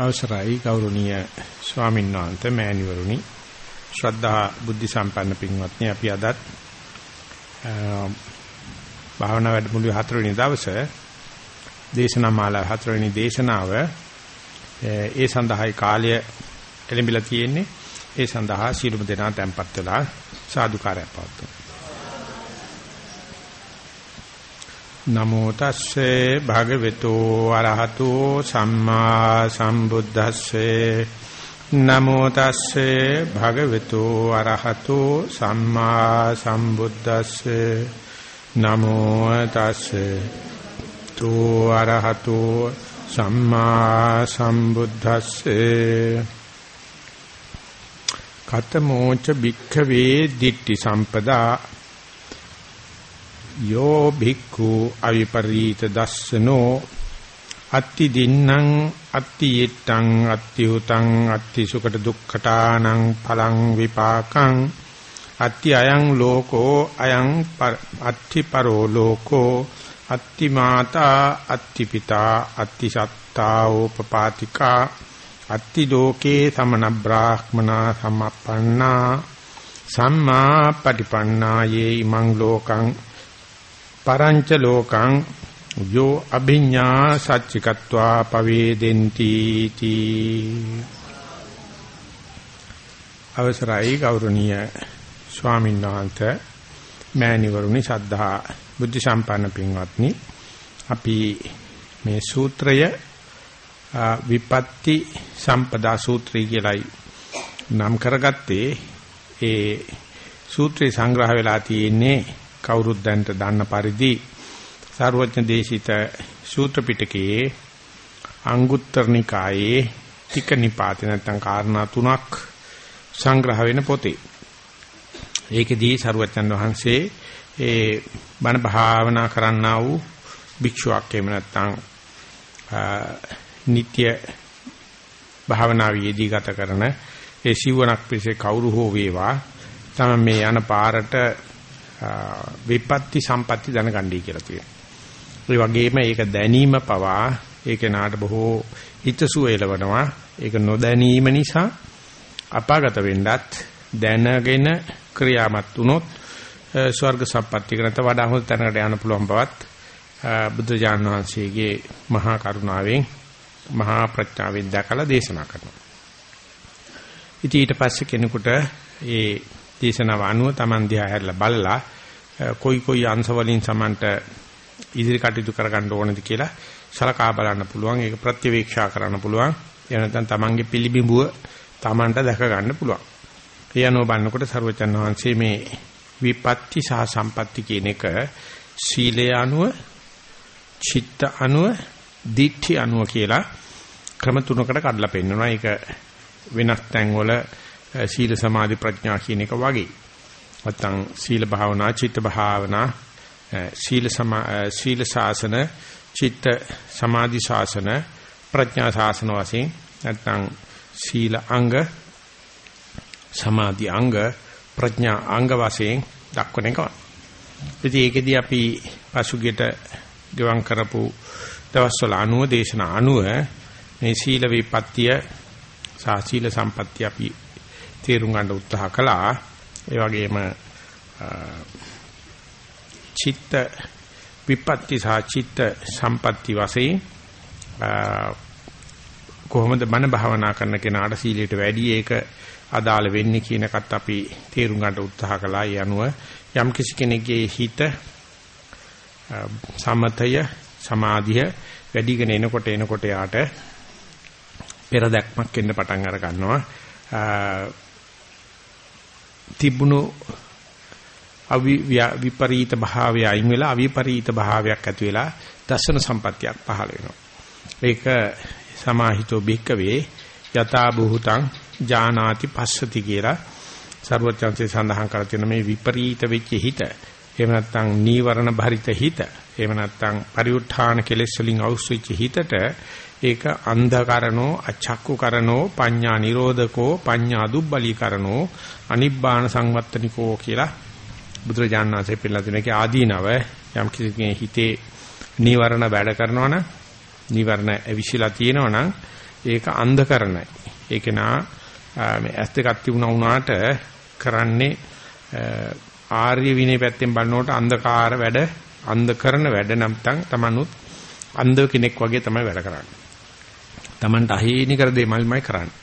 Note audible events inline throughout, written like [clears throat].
අවසරයි ගෞරවනීය ස්වාමීන් වහන්සේ මෑණිවරුනි. ශ්‍රද්ධා බුද්ධ සම්පන්න පින්වත්නි අපි අදත් භාවනා වැඩමුළුවේ හතරවෙනි දවසේ දේශනා මාලා හතරවෙනි දේශනාව ඒ සඳහායි කාලය එළඹිලා තියෙන්නේ. ඒ සඳහා සීලමු දෙනා tempත් වෙලා සාදුකාරයක් පවතුන නමෝ තස්සේ භගවතු අරහතෝ සම්මා සම්බුද්දස්සේ. නමෝ තස්සේ භගවතු අරහතෝ සම්මා සම්බුද්දස්සේ. නමෝ තස්සේ තෝ අරහතෝ සම්මා සම්බුද්දස්සේ. කතමෝච භික්ඛවේ දිට්ඨි සම්පදා යෝ භික්ඛු අවිපරීත දස්සනෝ අත්ති දින්නම් අත්ති යෙත්තං අත්ති උතං අත්ති සුකට දුක්ඛතානං පලං විපාකං අත්ති අයං ලෝකෝ අයං අත්ති පරෝ ලෝකෝ අත්ති මාතා අත්ති පිතා අත්ති සත්තා උපපාතිකා අත්ති ලෝකේ සමන බ්‍රාහ්මනා සම්පන්නා සම්මා පටිපන්නා යේ ඉමං ලෝකං පරංච ලෝකං යෝ අභිඤ්ඤා සච්චිකत्वा පවේදෙන්ති තී. අවසරයි ගෞරවනීය ස්වාමීන් වහන්සේ මෑණිවරුනි සද්ධා බුද්ධ සම්පන්න පින්වත්නි. අපි මේ සූත්‍රය විපත්ති සම්පදා සූත්‍රය කියලායි නම් කරගත්තේ. ඒ සූත්‍රේ සංග්‍රහ වෙලා තියෙන්නේ කවුරුත් දැන්ට දන්න පරිදි සාරවත්න දේශිත සූත්‍ර පිටකයේ අංගුත්තර නිකායේ තික නිපාතේ නැත්නම් කාරණා තුනක් සංග්‍රහ වෙන පොතේ. ඒකෙදී සරුවචන් වහන්සේ ඒ බණ භාවනා කරන්නා වූ භික්ෂුවක් එහෙම නැත්නම් නিত্য භාවනාවේදී ගත කරන ඒ සිවණක් පිසේ කවුරු හෝ වේවා තම මේ යන පාරට විපත්ති සම්පatti දැනගන්නයි කියලා තියෙනවා. ඒ වගේම ඒක දැනීම පවා ඒක නාට බොහෝ හිතසුව එලවනවා. ඒක නොදැනීම නිසා අපාගත වෙන්නත් දැනගෙන ක්‍රියාමත් වුණොත් ස්වර්ග සම්පත්තියකට නැත වඩා හොඳ තැනකට යන්න පුළුවන් බවත් බුද්ධ ඥාන වහන්සේගේ මහා කරුණාවෙන් මහා ප්‍රඥාවෙන් දැකලා දේශනා කරනවා. ඉතින් ඊට පස්සේ කෙනෙකුට ඒ දේශනාව අනුව Taman දිහා හැරලා බලලා කොයි කොයි අංශ වලින් Tamanට ඉදිරි කටයුතු කරගන්න ඕනද කියලා සලකා බලන්න පුළුවන්. ඒක ප්‍රත්‍යවේක්ෂා කරන්න පුළුවන්. එහෙම නැත්නම් Tamanගේ පිළිබිඹුව Tamanට දැක ගන්න පුළුවන්. ඒ අනුව බලනකොට සර්වචන් වහන්සේ මේ විපත්ති සහ සම්පatti කියන එක සීලය අනුව, චිත්ත අනුව, දිට්ඨි අනුව කියලා ක්‍රම තුනකට කඩලා පෙන්නනවා. ඒක වෙනස් තැන්වල සීල සමාධි ප්‍රඥා කියන එක වගේ. නැත්තම් සීල භාවනා, චිත්ත භාවනා, සීල සීල ශාසන, චිත්ත සමාධි ශාසන, ප්‍රඥා ශාසන වශයෙන් නැත්තම් සීල අංග, සමාධි අංග, ප්‍රඥා අංග වශයෙන් දක්වන එක. ඉතින් ඒකෙදී අපි පසුගියට ගවන් කරපු දවස්වල අනුව දේශනා අනුව මේ සීල විපත්තිය සහ සීල සම්පත්තිය අපි තේරුම් ගන්න උත්සාහ කළා. ඒ වගේම චිත්ත විපත්ති සහ චිත්ත සම්පatti වශයෙන් කොහොමද මන භාවනා කරන කෙනාට සීලයට වැඩි ඒක අදාළ වෙන්නේ කියන එකත් අපි තේරුම් ගන්න උත්සාහ කළා. ඒ අනුව යම් කිසි කෙනෙක්ගේ හිත සමතය සමාධිය වැඩිගෙන එනකොට එනකොට යාට පෙර දැක්මක් එන්න පටන් අර ගන්නවා. තිබුණු අවි විපරීත භාවය අයින් වෙලා අවිපරීත භාවයක් ඇති වෙලා දර්ශන සම්පත්තියක් පහළ වෙනවා. ඒක සමාහිතෝ භික්කවේ යථා භූතං ජානාති පස්සති කියලා සර්වඥාන්සේ සඳහන් කර තියෙන මේ විපරීත වෙච්ච හිත එහෙම නැත්නම් නීවරණ භරිත හිත එහෙම නැත්නම් පරිඋත්ථාන කෙලෙස් වලින් අවුස්සෙච්ච හිතට ඒක අන්ධකරණෝ අචක්කුකරණෝ පඤ්ඤා නිරෝධකෝ පඤ්ඤා දුබ්බලීකරණෝ අනිබ්බාන සංවත්තනිකෝ කියලා බුදුරජාණන් වහන්සේ පෙන්නලා තියෙන එකේ ආදීනව යම් කිසි හිතේ නීවරණ වැඩ කරනවා නම් නීවරණ ඇවිසිලා තියෙනවා නම් ඒක අන්ධකරණයි. ඒක නා මේ ඇස් දෙකක් තිබුණා වුණාට කරන්නේ ආර්ය විනය පැත්තෙන් බලනකොට අන්ධකාර වැඩ අන්ධ කරන වැඩ නැත්නම් තමනුත් අන්ධ කෙනෙක් වගේ තමයි වැඩ කරන්නේ. Tamanට අහේනි කර දෙමල්මයි කරන්නේ.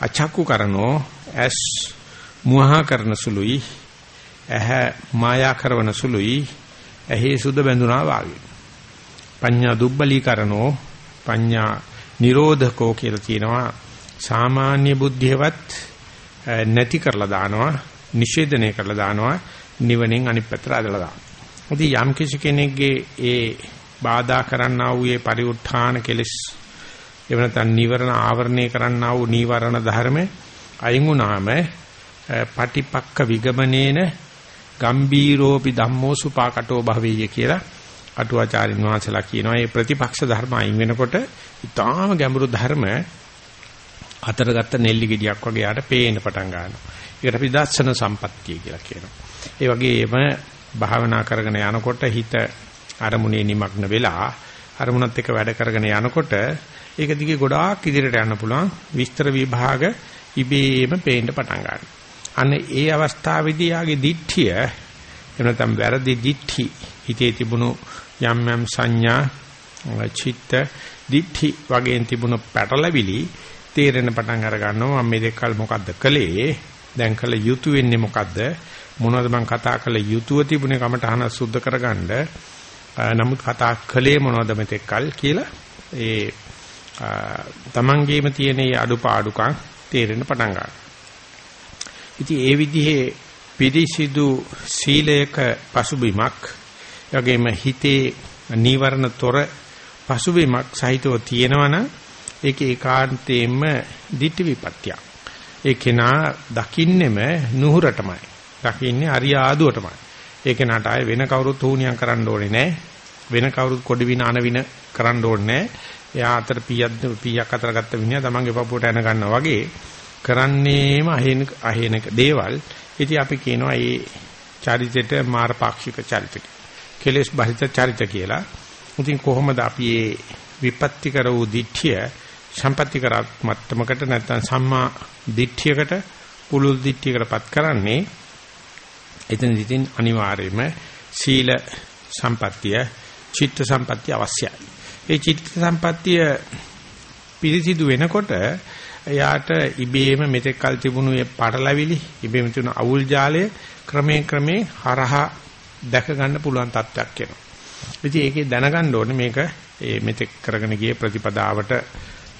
අචක්කු කරනෝ ඇස් මුවහා කරන සුළුයි ඇහැ මායා කරන සුළුයි ඇහි සුද බැඳුනා වාගේ. පඤ්ඤා දුබ්බලීකරනෝ පඤ්ඤා නිරෝධකෝ කියලා කියනවා සාමාන්‍ය බුද්ධියවත් නැති කරලා දානවා නිෂේධනය කරලා දානවා නිවනෙන් අනිත් පැත්තට අදලා දානවා. ඉතින් යම් කිසි කෙනෙක්ගේ ඒ බාධා කරන්නා වූ ඒ පරිඋත් ทาน කෙලස් එව නැත්නම් නිවරණ ආවරණය කරන්නා වූ නීවරණ ධර්ම අයින් වුණාම පටිපක්ක විගමනේන ගම්බීරෝපි ධම්මෝ සුපාකටෝ භවෙය කියලා අටුවාචාරින් වහන්සේලා කියනවා මේ ප්‍රතිපක්ෂ ධර්ම අයින් වෙනකොට ඊටාම ගැඹුරු ධර්ම අතරගත්ත නෙල්ලි ගෙඩියක් වගේ යාට පේන්න පටන් ගන්නවා. ඒකට අපි දර්ශන සම්පත්තිය කියලා කියනවා. ඒ වගේම භාවනා කරගෙන යනකොට හිත අරමුණේ නිමග්න වෙලා අරමුණත් එක්ක වැඩ කරගෙන යනකොට ඒක දිගේ ගොඩාක් ඉදිරියට යන්න පුළුවන්. විස්තර විභාග ඉබේම පේන්න පටන් ගන්නවා. අන්න ඒ අවස්ථාවේදී යාගේ දිට්ඨිය එහෙම නැත්නම් වැරදි දිට්ඨි හිතේ තිබුණු යම් යම් සංඥා චිත්ත දිට්ඨි වගේ තිබුණු පැටලවිලි තේරෙන පටන් අර ගන්නවා. මම මේ දෙකල් මොකද්ද කළේ? දැන් කළ යුතු වෙන්නේ මොකද්ද? මොනවද මං කතා කළ යුතුව තිබුණේ කමටහන සුද්ධ කරගන්න නමුත් කතා කළේ මොනවද මෙතෙක්කල් කියලා ඒ තමන්ගේම තියෙන අඩුපාඩුකම් තේරෙන්න පටන් ගන්නවා ඉතින් ඒ විදිහේ පිරිසිදු සීලයක පසුබිමක් යගෙම හිතේ නීවරණ තොර පසුබිමක් සහිතව තියෙනවනම් ඒක ඒකාන්තයෙන්ම ditthi vipatya. ඒ කෙනා දකින්නෙම නුහුරටමයි. දකින්නේ අරියාදුවටමයි. ඒ කෙනාට ආයේ වෙන කවුරුත් හුණියම් කරන්න ඕනේ නැහැ. වෙන කවුරුත් කොඩි වින අන වින කරන්න ඕනේ නැහැ. එයා අතර පීයක් පීයක් අතර ගත්ත විනියා තමන්ගේ පපුවට එන ගන්නවා වගේ කරන්නේම අහේන අහේන දේවල්. ඉතින් අපි කියනවා මේ චරිතෙට මාරපාක්ෂික චරිත. කෙලෙස් බහිත චරිත කියලා. ඉතින් කොහොමද අපි මේ විපත්ති කර වූ දිට්ඨිය සම්පatti කරත් මත්තමකට නැත්නම් සම්මා දිට්ඨියකට පුලුල් දිට්ඨියකටපත් කරන්නේ එතන ඉතින් අනිවාර්යයෙන්ම සීල සම්පත්තිය චිත්ත සම්පත්තිය අවශ්‍යයි. ඒ චිත්ත සම්පත්තිය පිරිසිදු වෙනකොට එයාට ඉබේම මෙතෙක් කල් තිබුණු ඒ පටලැවිලි ඉබේම තිබුණු අවුල් ජාලය ක්‍රමයෙන් ක්‍රමයෙන් හරහා දැක ගන්න පුළුවන් තත්ත්වයක් එනවා. ඉතින් ඒකේ දැනගන්න ඕනේ මේක ඒ මෙතෙක් කරගෙන ගිය ප්‍රතිපදාවට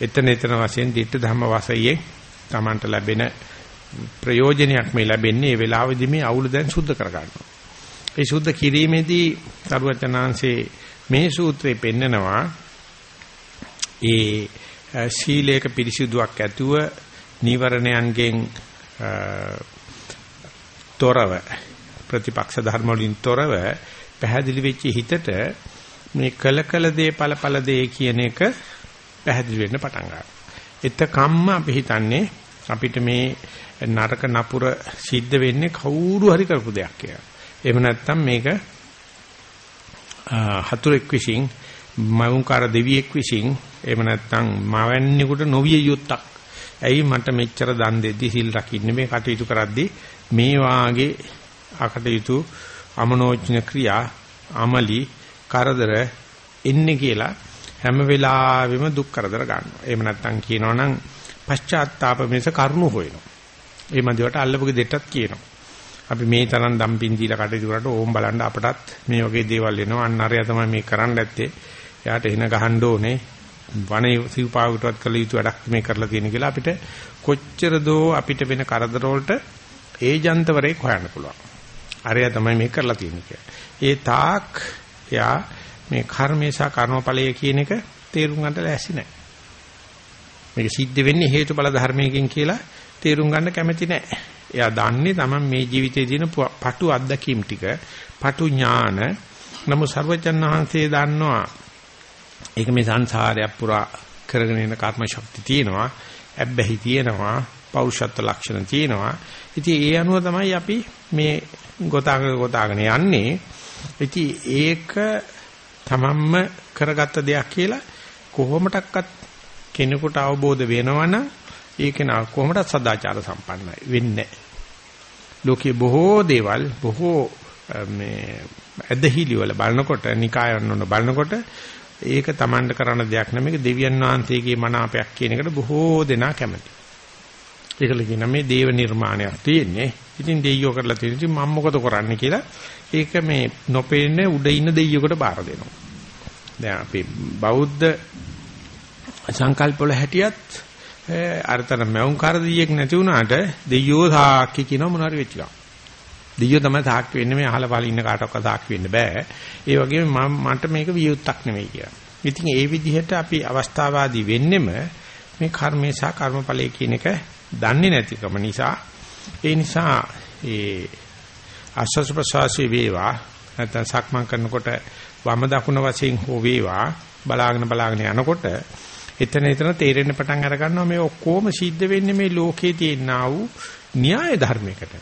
එතන එතන වශයෙන් ditta ධම්ම වාසයේ Tamanට ලැබෙන ප්‍රයෝජනයක් මේ ලැබෙන්නේ ඒ වෙලාවෙදි මේ අවුල දැන් සුද්ධ කර ගන්නවා. ඒ සුද්ධ කිරීමේදී සරුවචනාංශේ මේ සූත්‍රේ පෙන්නනවා ඒ ශීලයක පිරිසිදුවක් ඇතුව නීවරණයන්ගෙන් තොරව ප්‍රතිපක්ෂ ධර්ම වලින් තොරව පැහැදිලි වෙච්ච හිතට මේ කල කල දේ ඵල ඵල දේ කියන එක පැහැදිලි වෙන්න පටන් ගන්නවා. එතකම්ම අපි හිතන්නේ අපිට මේ නරක නපුර සිද්ධ වෙන්නේ කවුරු හරි කරපු දෙයක් කියලා. එහෙම නැත්නම් මේක හතුරෙක් විසින් මවුන්කාර දෙවියෙක් විසින් එහෙම නැත්නම් මවන්නේකට නොවිය යුත්තක්. ඇයි මට මෙච්චර දන් දෙද්දි සිල් රකින්නේ මේ කටයුතු කරද්දි මේ වාගේ අකටයුතු අමනෝඥ ක්‍රියා අමලි කරදර එන්නේ කියලා හැම වෙලාවෙම දුක් කරදර ගන්නවා. එහෙම නැත්නම් කියනවනම් පශ්චාත්තාප මිස කරුණු හොයනවා. ඒ මන්දිවට අල්ලපුගේ දෙටත් කියනවා. අපි මේ තරම් දම්පින් දීලා කටයුතු කරලා ඕම් බලන්න අපටත් මේ වගේ දේවල් එනවා. අන්න අරයා තමයි මේ කරන්න ඇත්තේ. එයාට එන ගහන්න ඕනේ. වනේ සිව්පාවටවත් කළ යුතු වැඩක් මේ කරලා තියෙන කියලා අපිට කොච්චර දෝ අපිට වෙන කරදර වලට ඒජන්තවරේ හොයන්න පුළුවන්. අරයා තමයි මේ කරලා තියෙන්නේ ඒ තාක් එයා මේ කර්මේ සහ කර්මඵලය කියන එක තේරුම් ගන්නට ලෑස්ති නැහැ. මේක සිද්ධ වෙන්නේ හේතුඵල ධර්මයකින් කියලා තේරුම් ගන්න කැමති නැහැ. එයා දන්නේ තමයි මේ ජීවිතයේ තියෙන පටු අත්දැකීම් ටික, පටු ඥාන. නමුත් සර්වජන් වහන්සේ දන්නවා ඒක මේ සංසාරයක් පුරා කරගෙන යන කර්ම ශක්තිය තියෙනවා, ඇබ්බැහි තියෙනවා, පෞරුෂත්ව ලක්ෂණ තියෙනවා. ඉතින් ඒ අනුව තමයි අපි මේ ගොතාගෙන ගොතාගෙන යන්නේ. ඉතින් ඒක තමන්ම කරගත්ත දෙයක් කියලා කොහොමඩක්වත් කෙනෙකුට අවබෝධ වෙනවනම් ඒක නා කොහොමද සදාචාර සම්පන්නයි. වෙන්නේ ලෝකේ බොහෝ දේවල් බොහෝ මේ ඇදහිලි වල බලනකොට නිකායන් වල බලනකොට ඒක Tamanට කරන්න දෙයක් නෙමෙයි. දෙවියන් වහන්සේගේ මනාපයක් කියන එකට බොහෝ දෙනා කැමති. ඒකල කියන මේ දේව නිර්මාණයක් තියෙන්නේ. ඉතින් දෙයියෝ කරලා තියෙන ඉතින් මම මොකද කරන්නේ කියලා ඒක මේ නොපෙන්නේ උඩ ඉන්න දෙයියෙකුට බාර දෙනවා. දැන් අපි බෞද්ධ සංකල්ප වල හැටියත් අරතර මෞං කරදීයක් නැති වුණාට දෙයියෝ සාක්ෂි කියන මොනවාරි වෙච්ච ගමන්. දෙයියෝ තමයි සාක්ෂි වෙන්නේ මේ අහල පහල ඉන්න කාටවත් සාක්ෂි වෙන්න බෑ. ඒ වගේම මට මේක වියුත්තක් නෙමෙයි කියලා. ඉතින් ඒ විදිහට අපි අවස්ථාවාදී වෙන්නෙම මේ කර්මේ සහ කර්මඵලයේ කියන එක දන්නේ නැතිකම නිසා ඒ නිසා ඒ ආස්වාස් ප්‍රසවාසී වේවා නැත්නම් සක්මන් කරනකොට වම දකුණ වශයෙන් හෝ වේවා බලාගෙන බලාගෙන යනකොට එතන එතන තේරෙන්න පටන් අර ගන්නවා මේ ඔක්කොම සිද්ධ වෙන්නේ මේ ලෝකේ තියෙනා වූ න්‍යාය ධර්මයකට.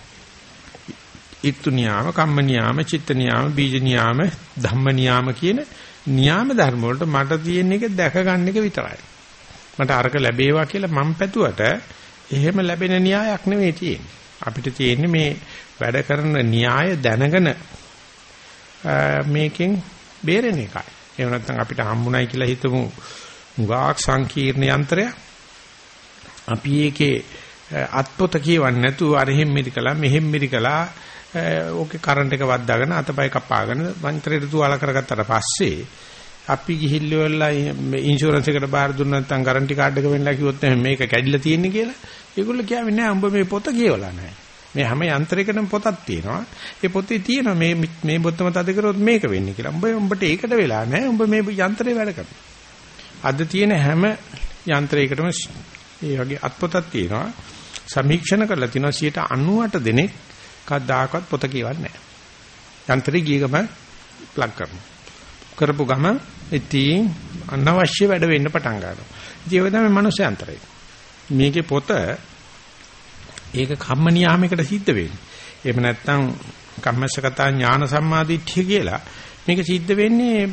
ඉත්තු නියාම, කම්ම නියාම, චිත්ත නියාම, බීජ නියාම, ධම්ම නියාම කියන නියාම ධර්ම වලට මට තියෙන එක දැක ගන්න එක විතරයි. මට අරක ලැබේවා කියලා මම පැතුවට එහෙම ලැබෙන න්‍යායක් නෙවෙයි තියෙන්නේ. අපිට තියෙන්නේ මේ වැඩ කරන න්‍යාය දැනගෙන මේකෙන් බේරෙන එකයි. එහෙම නැත්නම් අපිට හම්බුනායි කියලා හිතමු මුගාක් සංකීර්ණ යන්ත්‍රයක්. අපි ඒකේ අත්පොත කියවන්නේ නැතුව අරහෙම් මිරිකලා මෙහෙම් මිරිකලා ඕකේ කරන්ට් එක වද්දාගෙන අතපය කපාගෙන වන්තරයට තුවාල කරගත්තට පස්සේ අපි ගිහිල්ලා ඉන්ෂුරන්ස් එකට බාර දුන්න නැත්නම් ගාරන්ටි කාඩ් එක වෙන්නලා කිව්වොත් එහෙනම් මේක කැඩිලා තියෙන්නේ කියලා. ඒගොල්ලෝ කියන්නේ නෑ උඹ මේ පොත කියවලා නෑ. මේ හැම යන්ත්‍රයකටම පොතක් තියෙනවා. ඒ පොතේ තියෙනවා මේ මේ බොත්තම තද කරොත් මේක වෙන්නේ කියලා. උඹ උඹට ඒකට වෙලා නෑ. උඹ මේ යන්ත්‍රේ වැඩ කරනවා. අද තියෙන හැම යන්ත්‍රයකටම ඒ වගේ අත්පොතක් තියෙනවා. සමීක්ෂණ කරලා තිනවා 98 දෙනෙක් කවදාකවත් පොත කියවන්නේ නැහැ. යන්ත්‍රය ගිය ගම ප්ලග් කරනවා. කරපු ගම ඉතින් අනවශ්‍ය වැඩ වෙන්න පටන් ගන්නවා. ඉතින් ඒක තමයි මනුස්ස යන්ත්‍රය. මේකේ පොත ඒක කම්ම නියාමයකට සිද්ධ වෙන්නේ. එහෙම නැත්නම් කම්මසගතා ඥාන සම්මාදිට්ඨිය කියලා මේක සිද්ධ වෙන්නේ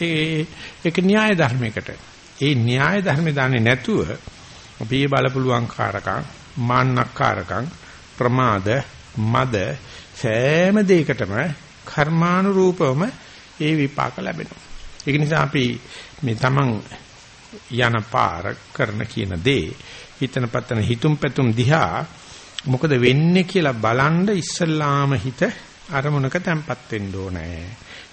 ඒ ඒක න්‍යාය ධර්මයකට. ඒ න්‍යාය ධර්ම දන්නේ නැතුව අපි බලපුලුවන් කාරකම් මාන්නක්කාරකම් ප්‍රමාද මද සෑම දෙයකටම කර්මානුරූපවම ඒ විපාක ලැබෙනවා. ඒක නිසා අපි මේ තමන් යන පාර කරන කියන දේ හිතන පතන හිතුම් පැතුම් දිහා මොකද වෙන්නේ කියලා බලන් ඉස්සල්ලාම හිත අරමුණක තැම්පත් වෙන්න ඕනේ.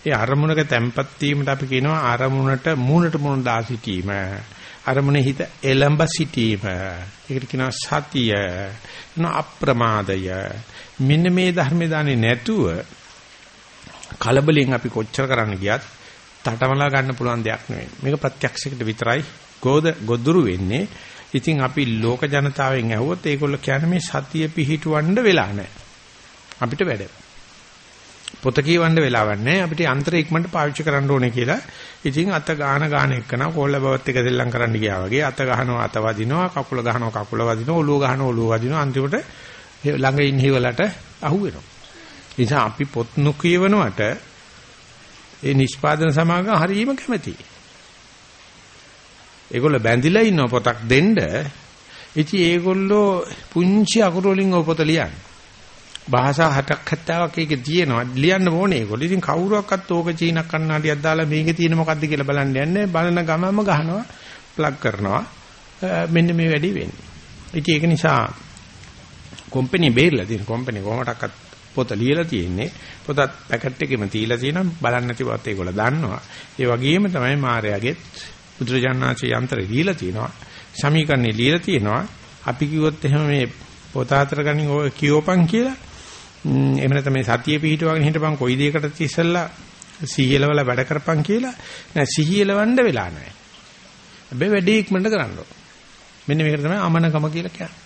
ඒ අරමුණක තැම්පත් වීමට අපි කියනවා අරමුණට මූණට මූණ දා සිටීම. අරමුණේ හිත එළඹ සිටීම. ඒකට කියනවා සතිය. කියනවා අප්‍රමාදය. මෙන්න මේ ධර්මේ දාන්නේ නැතුව කලබලෙන් අපි කොච්චර කරන්න ගියත් තටමලා ගන්න පුළුවන් දෙයක් නෙවෙයි. මේක ප්‍රත්‍යක්ෂයකට විතරයි ගෝද ගොදුරු වෙන්නේ. ඉතින් අපි ලෝක ජනතාවෙන් ඇහුවොත් ඒගොල්ලෝ කියන්නේ මේ සතිය පිහිටවන්න වෙලා නැහැ. අපිට වැඩ. පොත කියවන්න වෙලාවක් නැහැ. අපිට යන්ත්‍ර ඉක්මනට පාවිච්චි කරන්න ඕනේ කියලා. ඉතින් අත ගාන ගාන එක්කන කොල්ල බවත් එක දෙල්ලම් කරන්න ගියා වගේ අත ගහනවා අත වදිනවා කකුල ගහනවා කකුල වදිනවා ඔළුව ගහනවා ඔළුව වදිනවා අන්තිමට ළඟ ඉන්න හිවලට අහු වෙනවා. ඒ නිසා අපි පොත් නොකියවනවට ඒ නිෂ්පාදන සමාගම හරීම කැමතියි. ඒගොල්ලෝ බැඳිලා ඉන්න පොතක් දෙන්න. ඉතින් ඒගොල්ලෝ පුංචි අකුරු වලින් ඔය පොත ලියන්නේ. භාෂා 60ක් 70ක් ඒකේ තියෙනවා. ලියන්න ඕනේ ඒගොල්ලෝ. ඉතින් කවුරුවක්වත් ඕක චීන කන්නාඩියක් දාලා මේකේ තියෙන මොකද්ද කියලා බලන්න යන්නේ. බලන ගමම ගහනවා, ප්ලග් කරනවා. මෙන්න මේ වැඩේ වෙන්නේ. ඉතින් ඒක නිසා කම්පැනි බේරලා තියෙන කම්පැනි කොහොමඩක්වත් පොත ලියලා තියෙන්නේ. පොතත් පැකට් එකෙම තියලා තියෙනවා. බලන්න නැති බවත් ඒගොල්ලෝ දන්නවා. ඒ වගේම තමයි මාර්යාගෙත් බුදුරජාණන්සේ යන්ත්‍රය ලියලා තියෙනවා. සමීකරණේ ලියලා තියෙනවා. අපි කිව්වොත් එහෙම මේ පොත අතර ගනින් ඔය කියෝපන් කියලා. එහෙම නැත්නම් මේ සතිය පිහිටවගෙන හිටපන් කොයි දෙයකටද ඉස්සෙල්ලා සිහියලවල වැඩ කරපන් කියලා. නෑ සිහියලවන්න වෙලා නෑ. හැබැයි වැඩේ ඉක්මනට කරන්න ඕන. මෙන්න මේකට තමයි අමනකම කියලා කියන්නේ.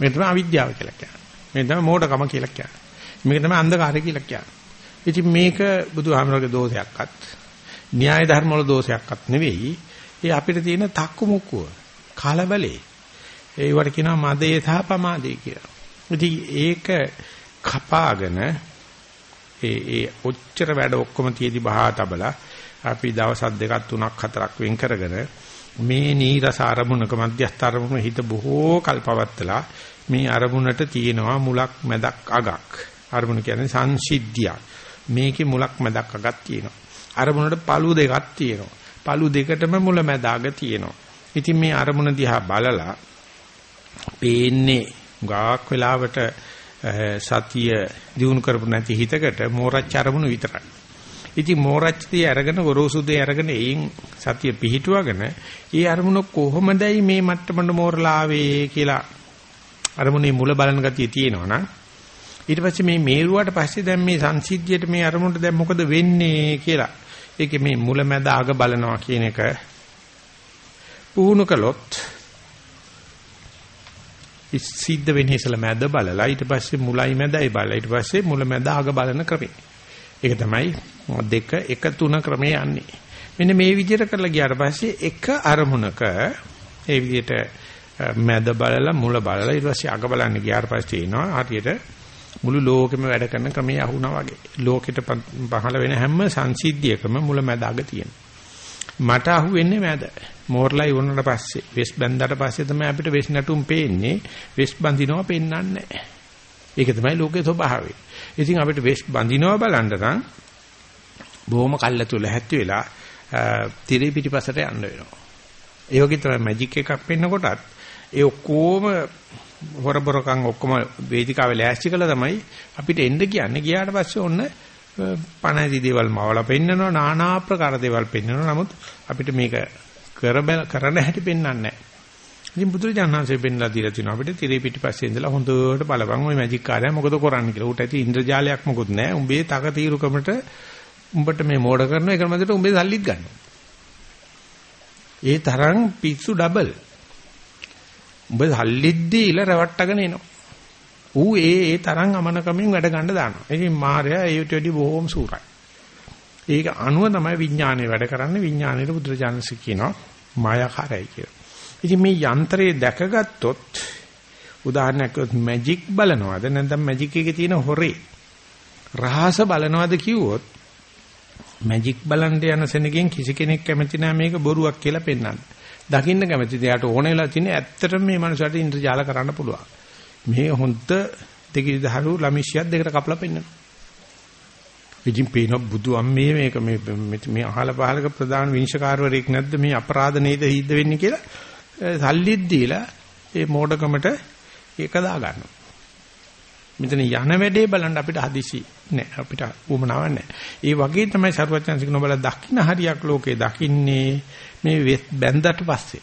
මේක තමයි අවිද්‍යාව කියලා කියන්නේ. මේක තමයි මෝඩකම කියලා කියන්නේ. මේක තමයි අන්ධකාරය කියලා කියන්නේ. ඉතින් මේක බුදුහාමරගේ දෝෂයක්වත් න්‍යාය ධර්ම වල දෝෂයක්වත් නෙවෙයි. ඒ අපිට තියෙන තක්කු මුක්කුව කලබලේ. ඒවට කියනවා මදේ සහ පමාදේ කියලා. ඉතින් ඒක කපාගෙන ඒ ඒ ඔච්චර වැඩ ඔක්කොම තියදි බහා තබලා අපි දවස් දෙකක් තුනක් හතරක් වෙන් කරගෙන මේ නීරස අරමුණක මධ්‍යස්ථ අරමුණ හිත බොහෝ කල්පවත්තලා මේ අරමුණට තියෙනවා මුලක් මැදක් අගක් අරමුණ කියන්නේ සංසිද්ධියක්. මේකේ මුලක් මැදක් අගක් තියෙනවා. අරමුණට පළු දෙකක් තියෙනවා. පළු දෙකටම මුල මැද අග තියෙනවා. ඉතින් මේ අරමුණ දිහා බලලා පේන්නේ ගාක් වෙලාවට සතිය දිනු කරපු නැති හිතකට මෝරච්ච අරමුණු විතරයි. ඉතින් මෝරච්චදී අරගෙන ගොරෝසුදේ අරගෙන එයින් සතිය පිහිටුවගෙන ඒ අරමුණ කොහොමදයි මේ මට්ටමට මෝරලා ආවේ කියලා අරමුණේ මුල බලන ගතිය තියෙනවනම් ඊට පස්සේ මේ මේරුවාට පස්සේ දැන් මේ සංසිද්ධියට මේ අරමුණට දැන් මොකද වෙන්නේ කියලා ඒකේ මේ මුල මැද අග බලනවා කියන එක පුහුණු කළොත් සිද්ධ වෙන්නේ ඉස්සලා මැද බලලා ඊට පස්සේ මුලයි මැදයි බලලා ඊට පස්සේ මුල මැද අග බලන ක්‍රමය. ඒක තමයි දෙක එක තුන ක්‍රමේ යන්නේ. මෙන්න මේ විදිහට කරලා ගියාට පස්සේ එක අරමුණක ඒ විදිහට මැද බලලා මුල බලලා ඊට පස්සේ අග බලන්න ගියාට පස්සේ එනවා හරියට මුළු ලෝකෙම වැඩ කරන ක්‍රමයේ අහුණා වගේ. ලෝකෙට පහළ වෙන හැම සංසිද්ධියකම මුල මැද අග තියෙනවා. මට අහුවෙන්නේ මැද. මෝර්ලා ඉවරනට පස්සේ වෙස් බැන්දාට පස්සේ තමයි අපිට වෙස් නැටුම් පේන්නේ. වෙස් බඳිනවා පෙන්වන්නේ නැහැ. ඒක තමයි ලෝකේ ස්වභාවය. ඉතින් අපිට වෙස් බඳිනවා බලන්න නම් බොහොම කල්ලාතු ලැහැත්ති වෙලා tire පිටිපසට යන්න වෙනවා. ඒ වගේ තමයි මැජික් එකක් පෙන්න කොටත් ඒ ඔක්කොම හොරබොරකම් ඔක්කොම වේදිකාවේ ලෑස්ති කළා තමයි අපිට එන්න කියන්නේ ගියාට පස්සේ ඔන්න පණ ඇති දේවල් මවලා පෙන්නනවා নানা ආකාර දේවල් පෙන්නනවා නමුත් අපිට මේක කරන හැටි පෙන්වන්නේ නැහැ. ඉතින් බුදුරජාණන්සේ පෙන්ලා දීලා තිනවා අපිට tire පිටිපස්සේ ඉඳලා හොඳට බලපන් ওই මැජික් කාර්යය මොකද කරන්නේ කියලා. උට ඇති ඉන්ද්‍රජාලයක් මොකුත් නැහැ. උඹේ තක තීරුකමට උඹට මේ මෝඩ කරනවා ඒකට මැදට උඹේ සල්ලිත් ගන්නවා. ඒ තරම් පිස්සු ඩබල් උඹ සල්ලිත් දීලා රවට්ටගෙන එනවා. ඌ ඒ ඒ තරම් අමනකමින් වැඩ ගන්න දානවා. ඉතින් මාර්යා ඒට වැඩි බොහොම සූරයි. ඒක අනුව තමයි විඥානය වැඩ කරන්නේ. විඥානයේ බුදුරජාණන්සේ කියනවා මායාකාරයි කියලා. ඉතින් මේ යන්ත්‍රය දැකගත්තොත් උදාහරණයක් කිව්වොත් මැජික් බලනවාද නැත්නම් මැජික් එකේ තියෙන හොරේ රහස බලනවාද කිව්වොත් මැජික් බලන්න යන සෙනගෙන් කිසි කෙනෙක් කැමති නැහැ මේක බොරුවක් කියලා පෙන්වන්න. දකින්න කැමති දෙයට ඕන වෙලා තියෙන්නේ ඇත්තටම මේ මනුස්සයාට ඉන්ද්‍රජාල කරන්න පුළුවන්. මේ හොන්ත දෙකිදහරු ළමිෂියක් දෙකට කපලා පෙන්වනවා. ඉතින් පේන බුදු අම්මේ මේක මේ මේ අහල පහලක ප්‍රධාන විනිශ්චයකාරවරයෙක් නැද්ද මේ අපරාධ නේද හිද්ද වෙන්නේ කියලා සල්ලිත් දීලා ඒ මෝඩකමට ඒක දා ගන්නවා. මෙතන යන වැඩේ බලන්න අපිට හදිසි නෑ අපිට උමනාවක් නෑ. ඒ වගේ තමයි සරුවචන්සික නොබල දකින්න හරියක් ලෝකේ දකින්නේ මේ වෙස් බැන්දට පස්සේ.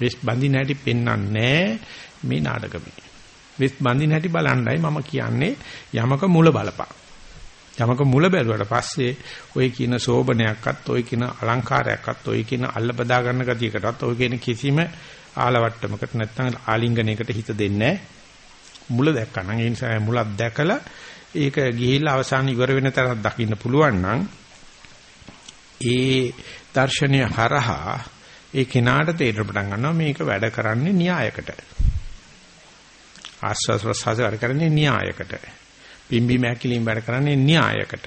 වෙස් බඳින හැටි පෙන්වන්නේ මේ නාටකමේ. වෙස් බඳින හැටි බලන්නයි මම කියන්නේ යමක මුල බලපන්. යමක මුල බැලුවට පස්සේ ඔය කියන සෝබනයක්වත් ඔය කියන අලංකාරයක්වත් ඔය කියන අල්ල බදා ගන්න ගතියකටවත් ඔය කියන කිසිම ආලවට්ටමකට නැත්නම් ආලිංගනයකට හිත දෙන්නේ මුල දැක්කනම් ඒ නිසා මුලක් දැකලා ඒක ගිහිල්ලා අවසාන ඉවර වෙන තරක් දකින්න පුළුවන් නම් ඒ දර්ශනය හරහා ඒ කෙනාට තේරෙන්න පටන් ගන්නවා මේක වැඩ කරන්නේ න්‍යායකට ආස්වාස් ප්‍රසආස වැඩ කරන්නේ න්‍යායකට පිම්බීම හැකිලිම වැඩ කරන්නේ න්‍යායකට.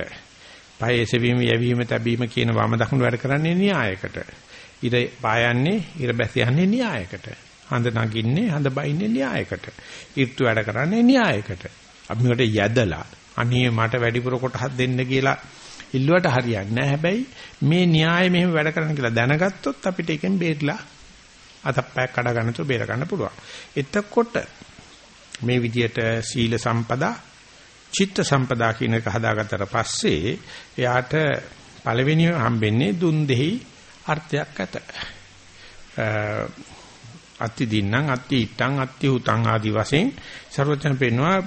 පය එසවීම යැවීම තැබීම කියන වම දකුණු වැඩ කරන්නේ න්‍යායකට. ඉර පායන්නේ ඉර බැස යන්නේ න්‍යායකට. හඳ නගින්නේ හඳ බයින්නේ න්‍යායකට. ඍතු වැඩ කරන්නේ න්‍යායකට. අපි මේකට යදලා අනේ මට වැඩිපුර කොටහක් දෙන්න කියලා ඉල්ලුවට හරියන්නේ නැහැ. හැබැයි මේ න්‍යාය මෙහෙම වැඩ කරන්න කියලා දැනගත්තොත් අපිට එකෙන් බේරලා අතප්පයක් කඩ ගන්න තු බේර ගන්න පුළුවන්. එතකොට මේ විදියට සීල සම්පදා චිත්ත සම්පදා කියන එක හදාගත්තට පස්සේ එයාට පළවෙනි හම්බෙන්නේ දුන් දෙහි අර්ථයක් ඇත. අත්ති දින්නම් අත්ති ඊට්ටං අත්ති උතං ආදි වශයෙන් ਸਰවඥ පෙන්නවා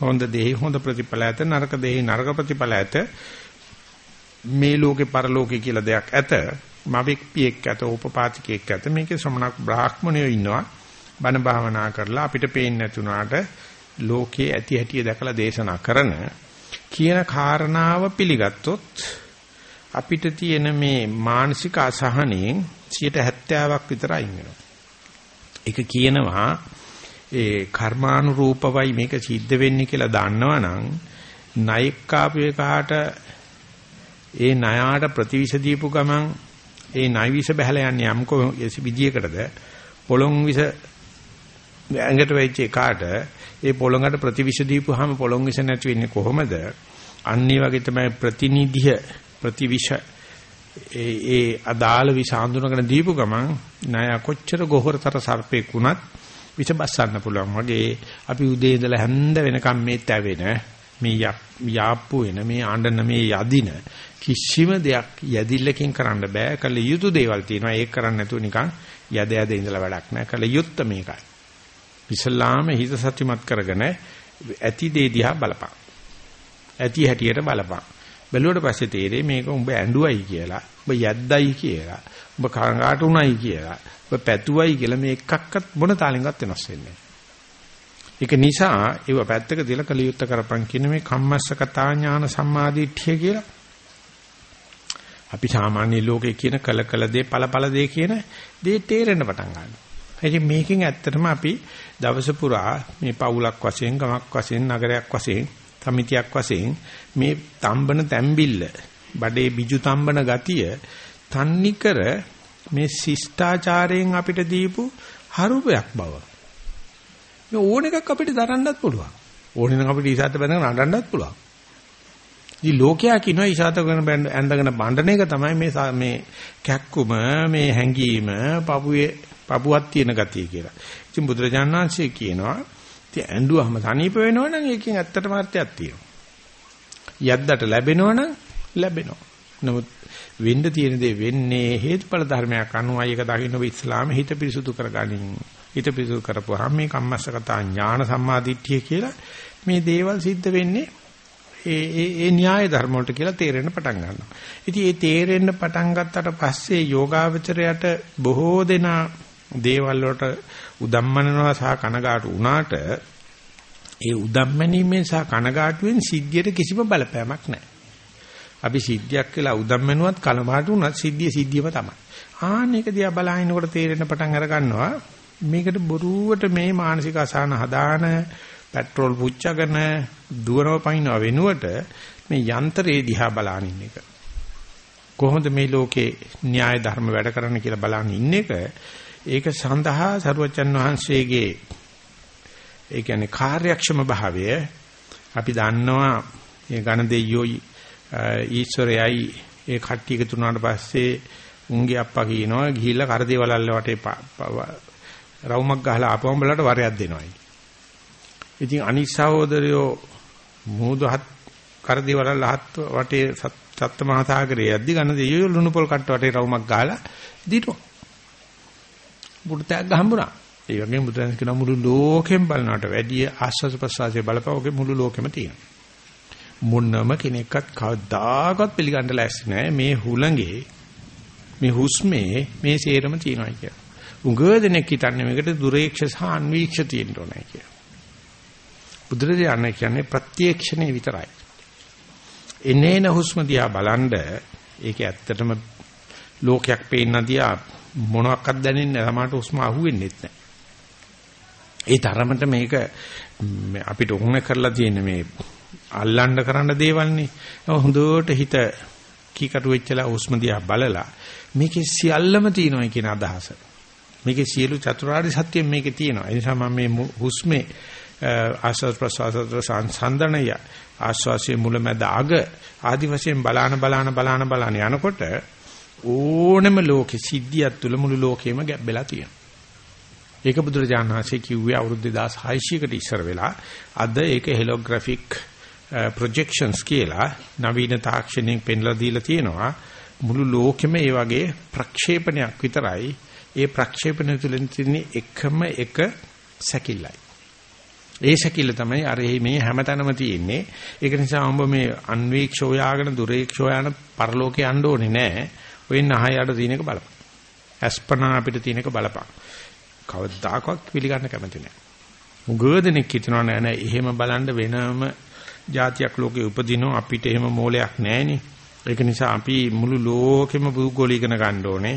හොඳ දෙහි හොඳ ප්‍රතිඵල ඇත නරක දෙහි නරක ප්‍රතිඵල ඇත මේ ලෝකේ පරලෝකේ කියලා දෙයක් ඇත. මවෙක් පියෙක් ඇත උපපාතිකයෙක් ඇත. මේකේ ශ්‍රමණක් බ්‍රාහ්මණයෝ ඉන්නවා. බණ භාවනා කරලා අපිට පේන්නේ නැතුණාට ලෝකයේ ඇති හැටිය දැකලා දේශනා කරන කියන කාරණාව පිළිගත්තොත් අපිට තියෙන මේ මානසික අසහනයෙන් 70ක් විතර අයින් වෙනවා. ඒක කියනවා ඒ කර්මානුරූපවයි මේක සිද්ධ වෙන්නේ කියලා දන්නවනම් ණයෙක් කාපු එකාට ඒ ණයාට ප්‍රතිවිෂ දීපු ගමන් ඒ නයි විස බහැලා යන්නේ යම්කෝ විදියකටද? පොළොන් විස ඇඟට වෙච්ච එකාට ඒ පොළොංගට ප්‍රතිවිෂ දීපුවාම පොළොන් විස නැති වෙන්නේ කොහොමද? අන්න ඒ වගේ තමයි ප්‍රතිනිධිය ප්‍රතිවිෂ. ඒ ඒ අදාළ විස හඳුනගෙන දීපු ගමන් ණය කොච්චර ගොහරතර සර්පෙක් වුණත් විස බස්සන්න පුළුවන්. වගේ අපි උදේ ඉඳලා හැන්ද වෙනකම් මේ තැවෙන මේ යාප්පු වෙන මේ ආඬන මේ යදින කිසිම දෙයක් යදිල්ලකින් කරන්න බෑ. කළ යුතු දේවල් තියෙනවා. ඒක කරන්න නැතුව නිකන් යද යද ඉඳලා වැඩක් නෑ. කළ යුත්ත මේකයි. ඉස්ලාම හිත සත්‍යමත් කරගෙන ඇති දේ දිහා බලපන්. ඇති හැටියට බලපන්. බැලුවට පස්සේ තේරෙයි මේක උඹ ඇඬුවයි කියලා උඹ යද්දයි කියලා උඹ කංගාට උණයි කියලා උඹ පැතුවයි කියලා මේ එකක්වත් මොන තාලෙන්වත් වෙනස් වෙන්නේ ඒක නිසා ඒව පැත්තක තියලා කලියුත්ත කරපන් කියන මේ කම්මස්සකතා ඥාන සම්මාදිට්ඨිය කියලා අපි සාමාන්‍ය ලෝකේ කියන කල කල දේ ඵල ඵල දේ කියන දේ තේරෙන්න පටන් ගන්නවා. ඉතින් මේකෙන් ඇත්තටම අපි දවස පුරා මේ පවුලක් වශයෙන්, ගමක් වශයෙන්, නගරයක් වශයෙන්, සමිතියක් වශයෙන් මේ තම්බන තැම්බිල්ල, බඩේ බිජු තම්බන ගතිය තන්නිකර මේ ශිෂ්ටාචාරයෙන් අපිට දීපු හරුපයක් බව. මේ ඕන එකක් අපිට දරන්නත් පුළුවන්. ඕනේ නම් අපිට ඊසాత බඳගෙන නඩන්නත් පුළුවන්. ඉතින් ලෝකයා කියනවා ඊසాతගෙන ඇඳගෙන බණ්ඩන එක තමයි මේ මේ කැක්කුම මේ හැංගීම පපුවේ පපුවක් තියෙන ගතිය කියලා. ඉතින් බුදුරජාණන් වහන්සේ කියනවා ඉතින් ඇඬුවම සනීප වෙනවනම් ඒකෙන් ඇත්තටම අර්ථයක් තියෙනවා. යද්දට ලැබෙනවනම් ලැබෙනවා. නමුත් වෙන්න තියෙන දේ වෙන්නේ හේතුඵල ධර්මයක් අනුවයි ඒක දකින්න ඔබ ඉස්ලාම හිත පිරිසුදු කරගනින්. හිත පිරිසුදු කරපුවාම මේ කම්මස්සගතා ඥාන සම්මාදිට්ඨිය කියලා මේ දේවල් සිද්ධ වෙන්නේ ඒ ඒ ඒ න්‍යාය ධර්ම වලට කියලා තේරෙන්න පටන් ගන්නවා. ඉතින් ඒ තේරෙන්න පටන් ගත්තට පස්සේ යෝගාවචරයට බොහෝ දෙනා දේවල් වලට උදම්මනනවා සහ කනගාටු වුණාට ඒ උදම්මනීමේ සහ කනගාටුවෙන් සිද්ධියට කිසිම බලපෑමක් නැහැ. අපි සිද්ධියක් කියලා උදම්මනුවත් කලමාට උනත් සිද්ධිය සිද්ධියම තමයි. ආන්න එක දිහා බලහිනකොට තේරෙන පටන් අර ගන්නවා මේකට බොරුවට මේ මානසික අසහන හදාන පෙට්‍රෝල් පුච්චගෙන දුවනව පයින්ව වෙනුවට මේ යන්ත්‍රයේ දිහා බලන ඉන්න එක. කොහොමද මේ ලෝකේ න්‍යාය ධර්ම වැඩ කරන්න කියලා බලන ඉන්න එක ඒක සඳහා සරුවචන් වහන්සේගේ ඒ කියන්නේ කාර්යක්ෂම භාවය අපි දන්නවා මේ ඝන දෙයියෝ ඊශ්වරයයි ඒ කට්ටිය එකතු වුණාට පස්සේ උන්ගේ අප්පා කියනවා ගිහිල්ලා කරදේ වලල්ල වටේ රවුමක් ගහලා ආපුවම බලට වරයක් දෙනවායි. ඉතින් අනිත් සහෝදරයෝ මූදු හත් කරදේ වලල්ල හත් වටේ සත්ත මහා සාගරයේ යද්දි ගන්න දෙයියෝ ලුණු පොල් කට්ට වටේ රවුමක් ගහලා දිනුවා. බුදුතැක් ගහඹුණා. ඒ වගේම බුදුන් කියන මුළු ලෝකෙම බලනවට වැඩිය ආස්වාද ප්‍රසආසයේ බලපෑවගේ මුළු ලෝකෙම තියෙනවා. මොන්නම කෙනෙක්වත් කවදාකවත් පිළිගන්න ලෑස්ති නැහැ මේ හුළඟේ මේ හුස්මේ මේ සේරම තියෙනවා කියලා. උගදෙනෙක් හිතන්නේ මේකට දුරේක්ෂ සහ අන්වීක්ෂ තියෙන්න ඕනේ කියලා. බුදුරජාණන් කියන්නේ ප්‍රත්‍යක්ෂණේ විතරයි. එනේන හුස්ම දිහා බලනද ඒක ඇත්තටම ලෝකයක් පේන්න දිහා මොනවත් දැනෙන්නේ නැහැ. සමහරට හුස්ම අහුවෙන්නේ නැහැ. ඒ තරමට මේක අපිට උගුණ කරලා තියෙන මේ අල්ලන්න කරන්න දේවල්නේ. හොඳට හිත කීකටු වෙච්චලා හුස්ම දිහා බලලා මේකේ සියල්ලම තියෙනවා කියන අදහස. මේකේ සියලු චතුරාර්ය සත්‍ය මේකේ තියෙනවා. ඒ නිසා මම මේ හුස්මේ ආස්වාද ප්‍රසවාස සංසන්දනය ආස්වාසියේ මුලමැද අග ආදි වශයෙන් බලාන බලාන බලාන බලාන යනකොට ඕනම ලෝකෙ සිද්ධියක් තුල මුළු ලෝකෙම ගැබ්බෙලා තියෙනවා. ඒක බුදුරජාණන් වහන්සේ කිව්වේ අවුරුදු 2600කට ඉස්සර වෙලා අද ඒක හෙලෝග්‍රැෆික් ප්‍රොජෙක්ෂන්ස් කියලා නවීන තාක්ෂණයෙන් පෙන්ලා දීලා තියෙනවා. මුළු ලෝකෙම ඒ වගේ ප්‍රක්ෂේපණයක් විතරයි. ඒ ප්‍රක්ෂේපණය තුළින් තියෙන එකම එක සැකිල්ලයි. ඒ සැකිල්ල තමයි අර මේ හැමතැනම තියෙන්නේ ඒක නිසා ඔබ මේ අන්වීක්ෂෝ යාගෙන දුරේක්ෂෝ යන පරලෝකේ යන්න ඕනේ නැහැ ඔය නහයට තියෙන එක බලපන් අස්පනා අපිට තියෙන එක බලපන් කවදාකවත් පිළිගන්න කැමති නැහැ. මුගදෙනෙක් හිතනවා නෑ නෑ එහෙම බලන්න වෙනම જાතියක් ලෝකේ උපදිනෝ අපිට එහෙම මෝලයක් නැහෙනේ. ඒක නිසා අපි මුළු ලෝකෙම භූගෝල ඉගෙන ගන්න ඕනේ.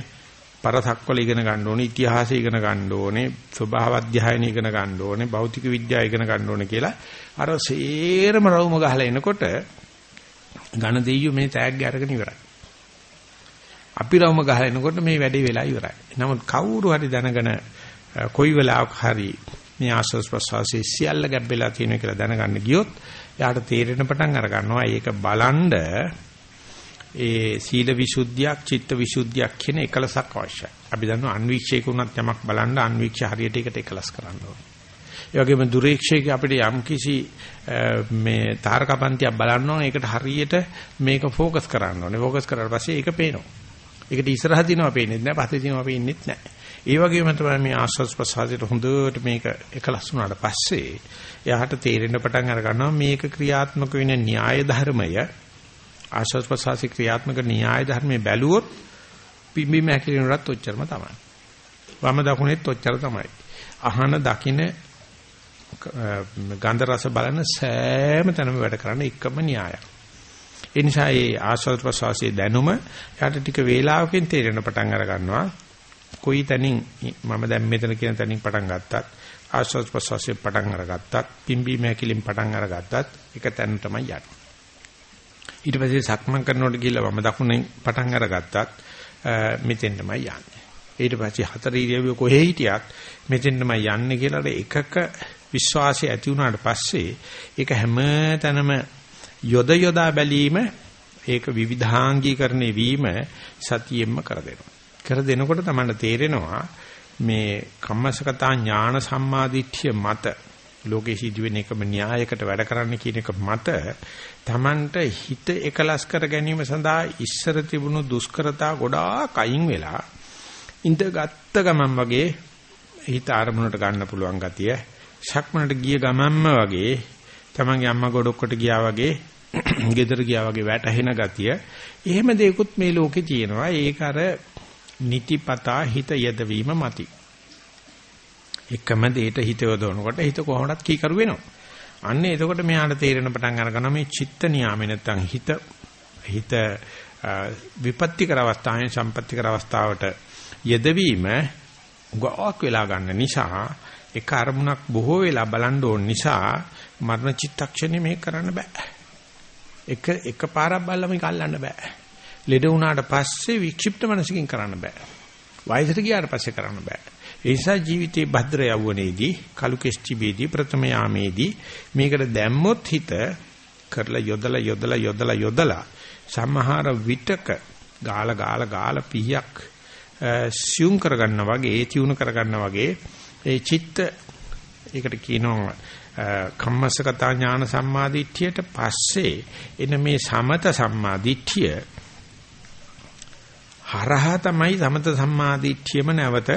පරසක්වල ඉගෙන ගන්න ඕනේ, ඉතිහාසය ඉගෙන ගන්න ඕනේ, ස්වභාව අධ්‍යයනය ඉගෙන ගන්න ඕනේ, භෞතික විද්‍යාව ඉගෙන ගන්න ඕනේ කියලා අර සේරම රවුම ගහලා එනකොට ඝන දෙයියෝ මේ තෑග්ග අරගෙන ඉවරයි. අපිරවම ගහනකොට මේ වැඩේ වෙලා ඉවරයි. නමුත් කවුරු හරි දැනගෙන කොයි වෙලාවක හරි මේ ආස්වාස් ප්‍රසවාසයේ සියල්ල ගැබ්බෙලා තියෙනවා කියලා දැනගන්න ගියොත් යාට තේරෙන පටන් අර ගන්නවා ඒක බලන්ඩ ඒ සීල විසුද්ධියක් චිත්ත විසුද්ධියක් කියන එකලසක් අවශ්‍යයි. අපි දන්නවා අන්වීක්ෂයක උනත් යමක් බලන්න අන්වීක්ෂ හරියට ඒකට එකලස් කරන්න ඕනේ. ඒ වගේම දුරේක්ෂයක අපිට යම් කිසි මේ තාරකපන්තියක් බලන්න ඕනේ ඒකට හරියට මේක ફોકસ කරන්න ඕනේ. ફોકસ කරලා පස්සේ ඒක පේනවා. ඒකට ඉස්සරහ දිනවා පේන්නේ නැහැ, පස්සේ දිනවා පේන්නේ නැහැ. ඒ වගේම තමයි මේ ආස්වාස් ප්‍රසආසයට හොඳට මේක එකලස් වුණාට පස්සේ එයාට තේරෙන්න පටන් අර ගන්නවා මේක ක්‍රියාත්මක වෙන න්‍යාය ධර්මය ආස්වාස් ප්‍රසආසී ක්‍රියාත්මක න්‍යාය ධර්මයේ බැලුවොත් පිම්බීම හැකිලිනුරත් ඔච්චරම තමයි. වම දකුණෙත් ඔච්චර තමයි. අහන දකින ගන්ධ රස බලන සෑම තැනම වැඩ කරන එකම න්‍යායයි. ඒ නිසා මේ ආස්වාද ප්‍රසවාසයේ දැනුම යාට ටික වේලාවකින් තේරෙන පටන් අර ගන්නවා. කොයි තැනින් මම දැන් මෙතන කියන තැනින් පටන් ගත්තත් ආස්වාද ප්‍රසවාසයේ පටන් අරගත්තත් පිම්බීම හැකිලින් පටන් අරගත්තත් එක තැන තමයි යන්නේ. ඊට පස්සේ සක්මන් කරනකොට ගිහිල්ලා වම දකුණෙන් පටන් අරගත්තත් මෙතෙන් තමයි යන්නේ. ඊට පස්සේ හතර ඉරියව්ව කොහේ හිටියත් මෙතෙන් තමයි යන්නේ කියලා එකක විශ්වාසය ඇති වුණාට පස්සේ ඒක හැම තැනම යොද යොදා බැලීම ඒක විවිධාංගීකරණය වීම සතියෙම්ම කර දෙනවා. කර දෙනකොට තමයි තේරෙනවා මේ කම්මසකතා ඥාන සම්මාදිට්ඨිය මත ලෝකේ සිදුවෙන එකම න්‍යායකට වැඩ කරන්න කියන එක මත Tamanට හිත එකලස් කර ගැනීම සඳහා ඉස්සර තිබුණු දුෂ්කරතා ගොඩාක් අයින් වෙලා ඉඳගත්ත ගමන් වගේ හිත ආරමුණට ගන්න පුළුවන් ගතිය ශක්මනට ගිය ගමන්ම වගේ තමන්ගේ අම්මා ගොඩක්කට ගියා වගේ [clears throat] ගෙදර ගියා වගේ වැටහෙන ගතිය. එහෙම දෙයක්ත් මේ ලෝකේ තියෙනවා. ඒක අර නිතිපතා හිත යදවීම මති. එකම දෙයට හිත යොදවනකොට හිත කොහොමදත් කීකරු වෙනවා. අන්න එතකොට මෙයාට තේරෙන පටන් අරගන්න මේ චිත්ත නියාමේ නැත්තම් හිත හිත විපත්තිකර අවස්ථාවෙන් සම්පත්තිකර අවස්ථාවට යෙදවීම ගොඩක් වෙලා ගන්න නිසා එක අරමුණක් බොහෝ වෙලා බලන්න ඕන නිසා මරණ චිත්තක්ෂණේ මේක කරන්න බෑ. එක එක පාරක් බලලා මේක අල්ලන්න බෑ. ලෙඩ වුණාට පස්සේ වික්ෂිප්ත මනසකින් කරන්න බෑ. වයසට ගියාට පස්සේ කරන්න බෑ. ඒ නිසා ජීවිතේ භද්‍ර යවුවනේදී කලු කෙස්ටිබේදී ප්‍රථම යාමේදී මේකට දැම්මොත් හිත කරලා යොදලා යොදලා යොදලා යොදලා සමහර විටක ගාල ගාල ගාල පිහියක් සියුම් කරගන්න වගේ තියුණු කරගන්න වගේ ඒ චිත්ත ඒකට කියනවා කම්මසගතා ඥාන සම්මාදිට්ඨියට පස්සේ එන මේ සමත සම්මාදිට්ඨිය හරහා තමයි සමත සම්මාදිට්ඨියම නැවත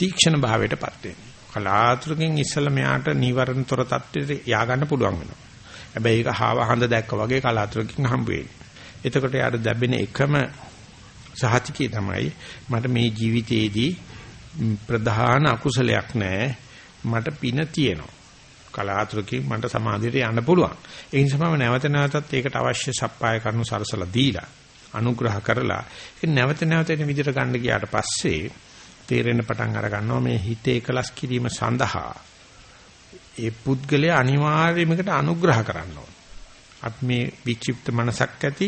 තීක්ෂණ භාවයටපත් වෙන්නේ. කලාතුරකින් ඉස්සලා මෙයාට නීවරණ තොර තත්ත්වයට යා ගන්න පුළුවන් වෙනවා. හැබැයි ඒක හාව හඳ දැක්ක වගේ කලාතුරකින් හම්බ වෙන්නේ. එතකොට යාට දැබෙන එකම සහතිකය තමයි මට මේ ජීවිතයේදී ප්‍රධාන අකුසලයක් නැහැ. මට පින තියෙනවා. කලාතුරකින් මට සමාධියට යන්න පුළුවන්. ඒ නිසා මම නැවත නැවතත් ඒකට අවශ්‍ය සප්පාය කරනු සරසලා දීලා අනුග්‍රහ කරලා ඒ නැවත නැවත එන විදිහට ගන්න ගියාට පස්සේ තේරෙන පටන් අර ගන්නවා මේ හිතේ එකලස් කිරීම සඳහා ඒ පුද්ගලයා අනිවාර්යයෙන්ම අනුග්‍රහ කරන්න ඕන. අපි මේ වික්ෂිප්ත මනසක් ඇති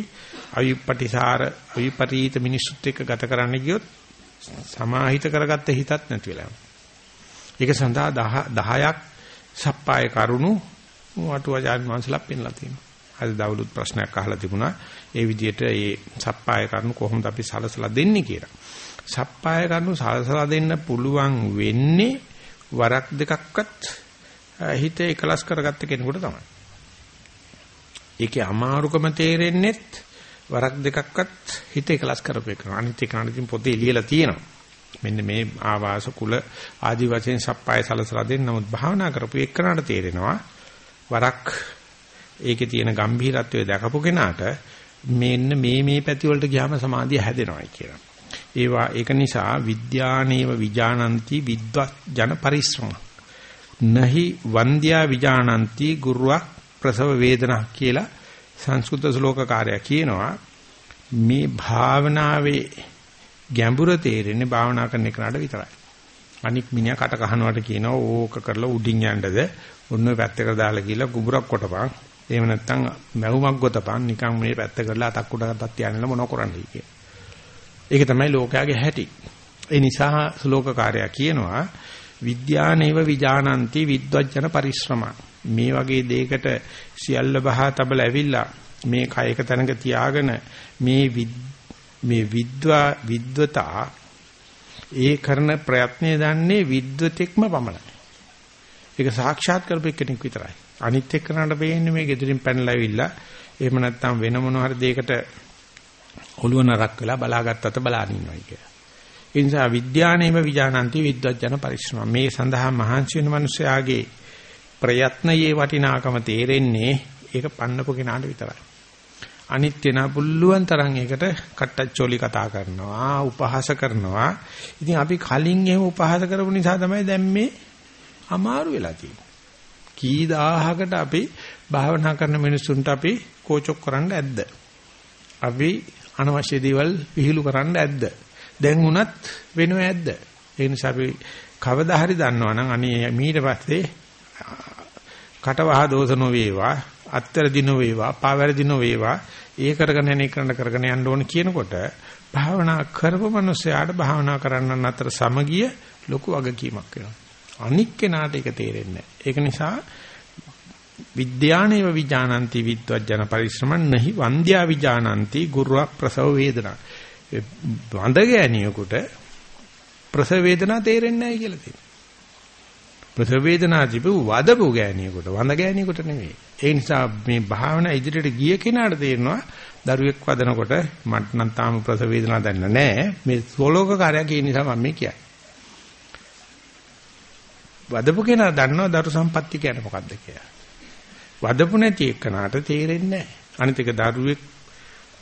අවිපටිසාර අවිපරීත මිනිස්සුත් එක්ක ගත කරන්න ගියොත් සමාහිත කරගත්ත හිතත් නැති වෙලා යනවා. ඒක සඳහා 10ක් සප්පාය කරුණු වටුවාචාර්ය වංශලා පෙන්ලා තියෙනවා. අද දවලුත් ප්‍රශ්නයක් අහලා තිබුණා. ඒ විදිහට මේ සප්පාය කරුණු කොහොමද අපි සලසලා දෙන්නේ කියලා. සප්පාය කරුණු සලසලා දෙන්න පුළුවන් වෙන්නේ වරක් දෙකක්වත් හිත එකලස් කරගත්ත කෙනෙකුට තමයි. ඒකේ අමාරුකම තේරෙන්නේත් වරක් දෙකක්වත් හිත එකලස් කරපේ කරනවා. අනිත් එක අනිත් පොතේ ලියලා තියෙනවා. මෙන්න මේ ආවාස කුල ආදි වශයෙන් සප්පාය සලසලා දෙන්න නමුත් භාවනා කරපු එක්කනට තේරෙනවා වරක් ඒකේ තියෙන gambhiratවය දැකපු කෙනාට මෙන්න මේ මේ පැති වලට ගියාම සමාධිය හැදෙනවායි කියලා. ඒවා ඒක නිසා විද්‍යානේව විජානಂತಿ විද්වත් ජන පරිශ්‍රම. නහි වන්ද්‍යා විජානಂತಿ ගුරුවක් ප්‍රසව වේදනා කියලා සංස්කෘත ශ්ලෝක කාර්යය කියනවා මේ භාවනාවේ ගැඹුර තේරෙන්නේ භාවනා කරන එකට විතරයි. අනික් මිනිහා කට කහනවට කියනවා ඕක කරලා උඩින් යන්නද ඔන්න පැත්තකට දාලා ගිහලා කුඹරක් කොටපන් එහෙම නැත්නම් මැවුමක් ගොතපන් නිකන් මේ පැත්ත කරලා අතක් උඩකට තියාගෙන මොන කරන්නයි කිය. ඒක තමයි ලෝකයාගේ හැටි. ඒ නිසා ශ්ලෝකකාරයා කියනවා විද්‍යානේව විජානಂತಿ විද්වජන පරිශ්‍රම. මේ වගේ දෙයකට සියල්ල බහා තබල ඇවිල්ලා මේ කයක තැනක තියාගෙන මේ මේ විද්වා විද්වතා ඒ කරන ප්‍රයත්නය දන්නේ විද්වතෙක්ම පමණයි. ඒක සාක්ෂාත් කරපු කෙනෙක් විතරයි. අනිත් එක්කනට වෙන්නේ මේ gedirin පැනලා ඇවිල්ලා එහෙම නැත්නම් වෙන මොන හරි දෙයකට ඔළුව නරක් වෙලා බලාගත්තත බලාගෙන ඉන්නවා කියලා. ඒ නිසා විද්‍යානේම විජානಂತಿ විද්වජන පරිශ්‍රම. මේ සඳහා මහන්සි වෙන මිනිස්යාගේ ප්‍රයත්නයේ වටිනාකම තේරෙන්නේ ඒක පන්නපු කෙනාට විතරයි. අනිත් කෙනා පුළුවන් තරම් ඒකට කට්ටච්චෝලි කතා කරනවා, උපහාස කරනවා. ඉතින් අපි කලින් එහෙම උපහාස කරපු නිසා තමයි දැන් මේ අමාරු වෙලා තියෙන්නේ. කී දහහකට අපි භාවනා කරන මිනිස්සුන්ට අපි කෝචොක් කරන්න ඇද්ද? අපි අනවශ්‍ය දේවල් විහිළු කරන්න ඇද්ද? දැන් උනත් වෙනව ඇද්ද? ඒ නිසා අපි කවදා හරි දන්නවනම් අනේ මීට පස්සේ කටවහ දෝෂ නොවේවා, අත්තර දින වේවා, පාවැර දින වේවා, ඒ කරගෙන යන එකකට කරගෙන යන්න ඕන කියනකොට භාවනා කරපු මිනිස්සයාට භාවනා කරන්න අතර සමගිය ලොකු වගකීමක් වෙනවා. අනික් කෙනාට ඒක තේරෙන්නේ නැහැ. ඒක නිසා විද්‍යානේව විජානಂತಿ විද්වජන පරිශ්‍රමන් නහි වන්ද්‍යා විජානಂತಿ ගුරුව ප්‍රසව වේදනා. වඳ ගෑණියෙකුට ප්‍රසව වේදනා තේරෙන්නේ නැහැ කියලා තියෙනවා. ප්‍රසව වේදනා තිබු වදපු ගෑණියෙකුට වඳ ගෑණියෙකුට නෙවෙයි. ඒ නිසා මේ භාවනා ඉදිරියට ගිය කෙනාට තේරෙනවා දරුවෙක් වදනකොට මට නම් තාම ප්‍රසව වේදනා දැනෙන්නේ නැහැ. මේ සෝලෝක කාර්යය කියන නිසා මම මේ කියන්නේ. වදපු කෙනා දන්නවා දරු සම්පත්‍ය කියන්නේ මොකක්ද කියලා. වදපු නැති එක්කනට තේරෙන්නේ නැහැ. අනිත් එක දරුවෙක්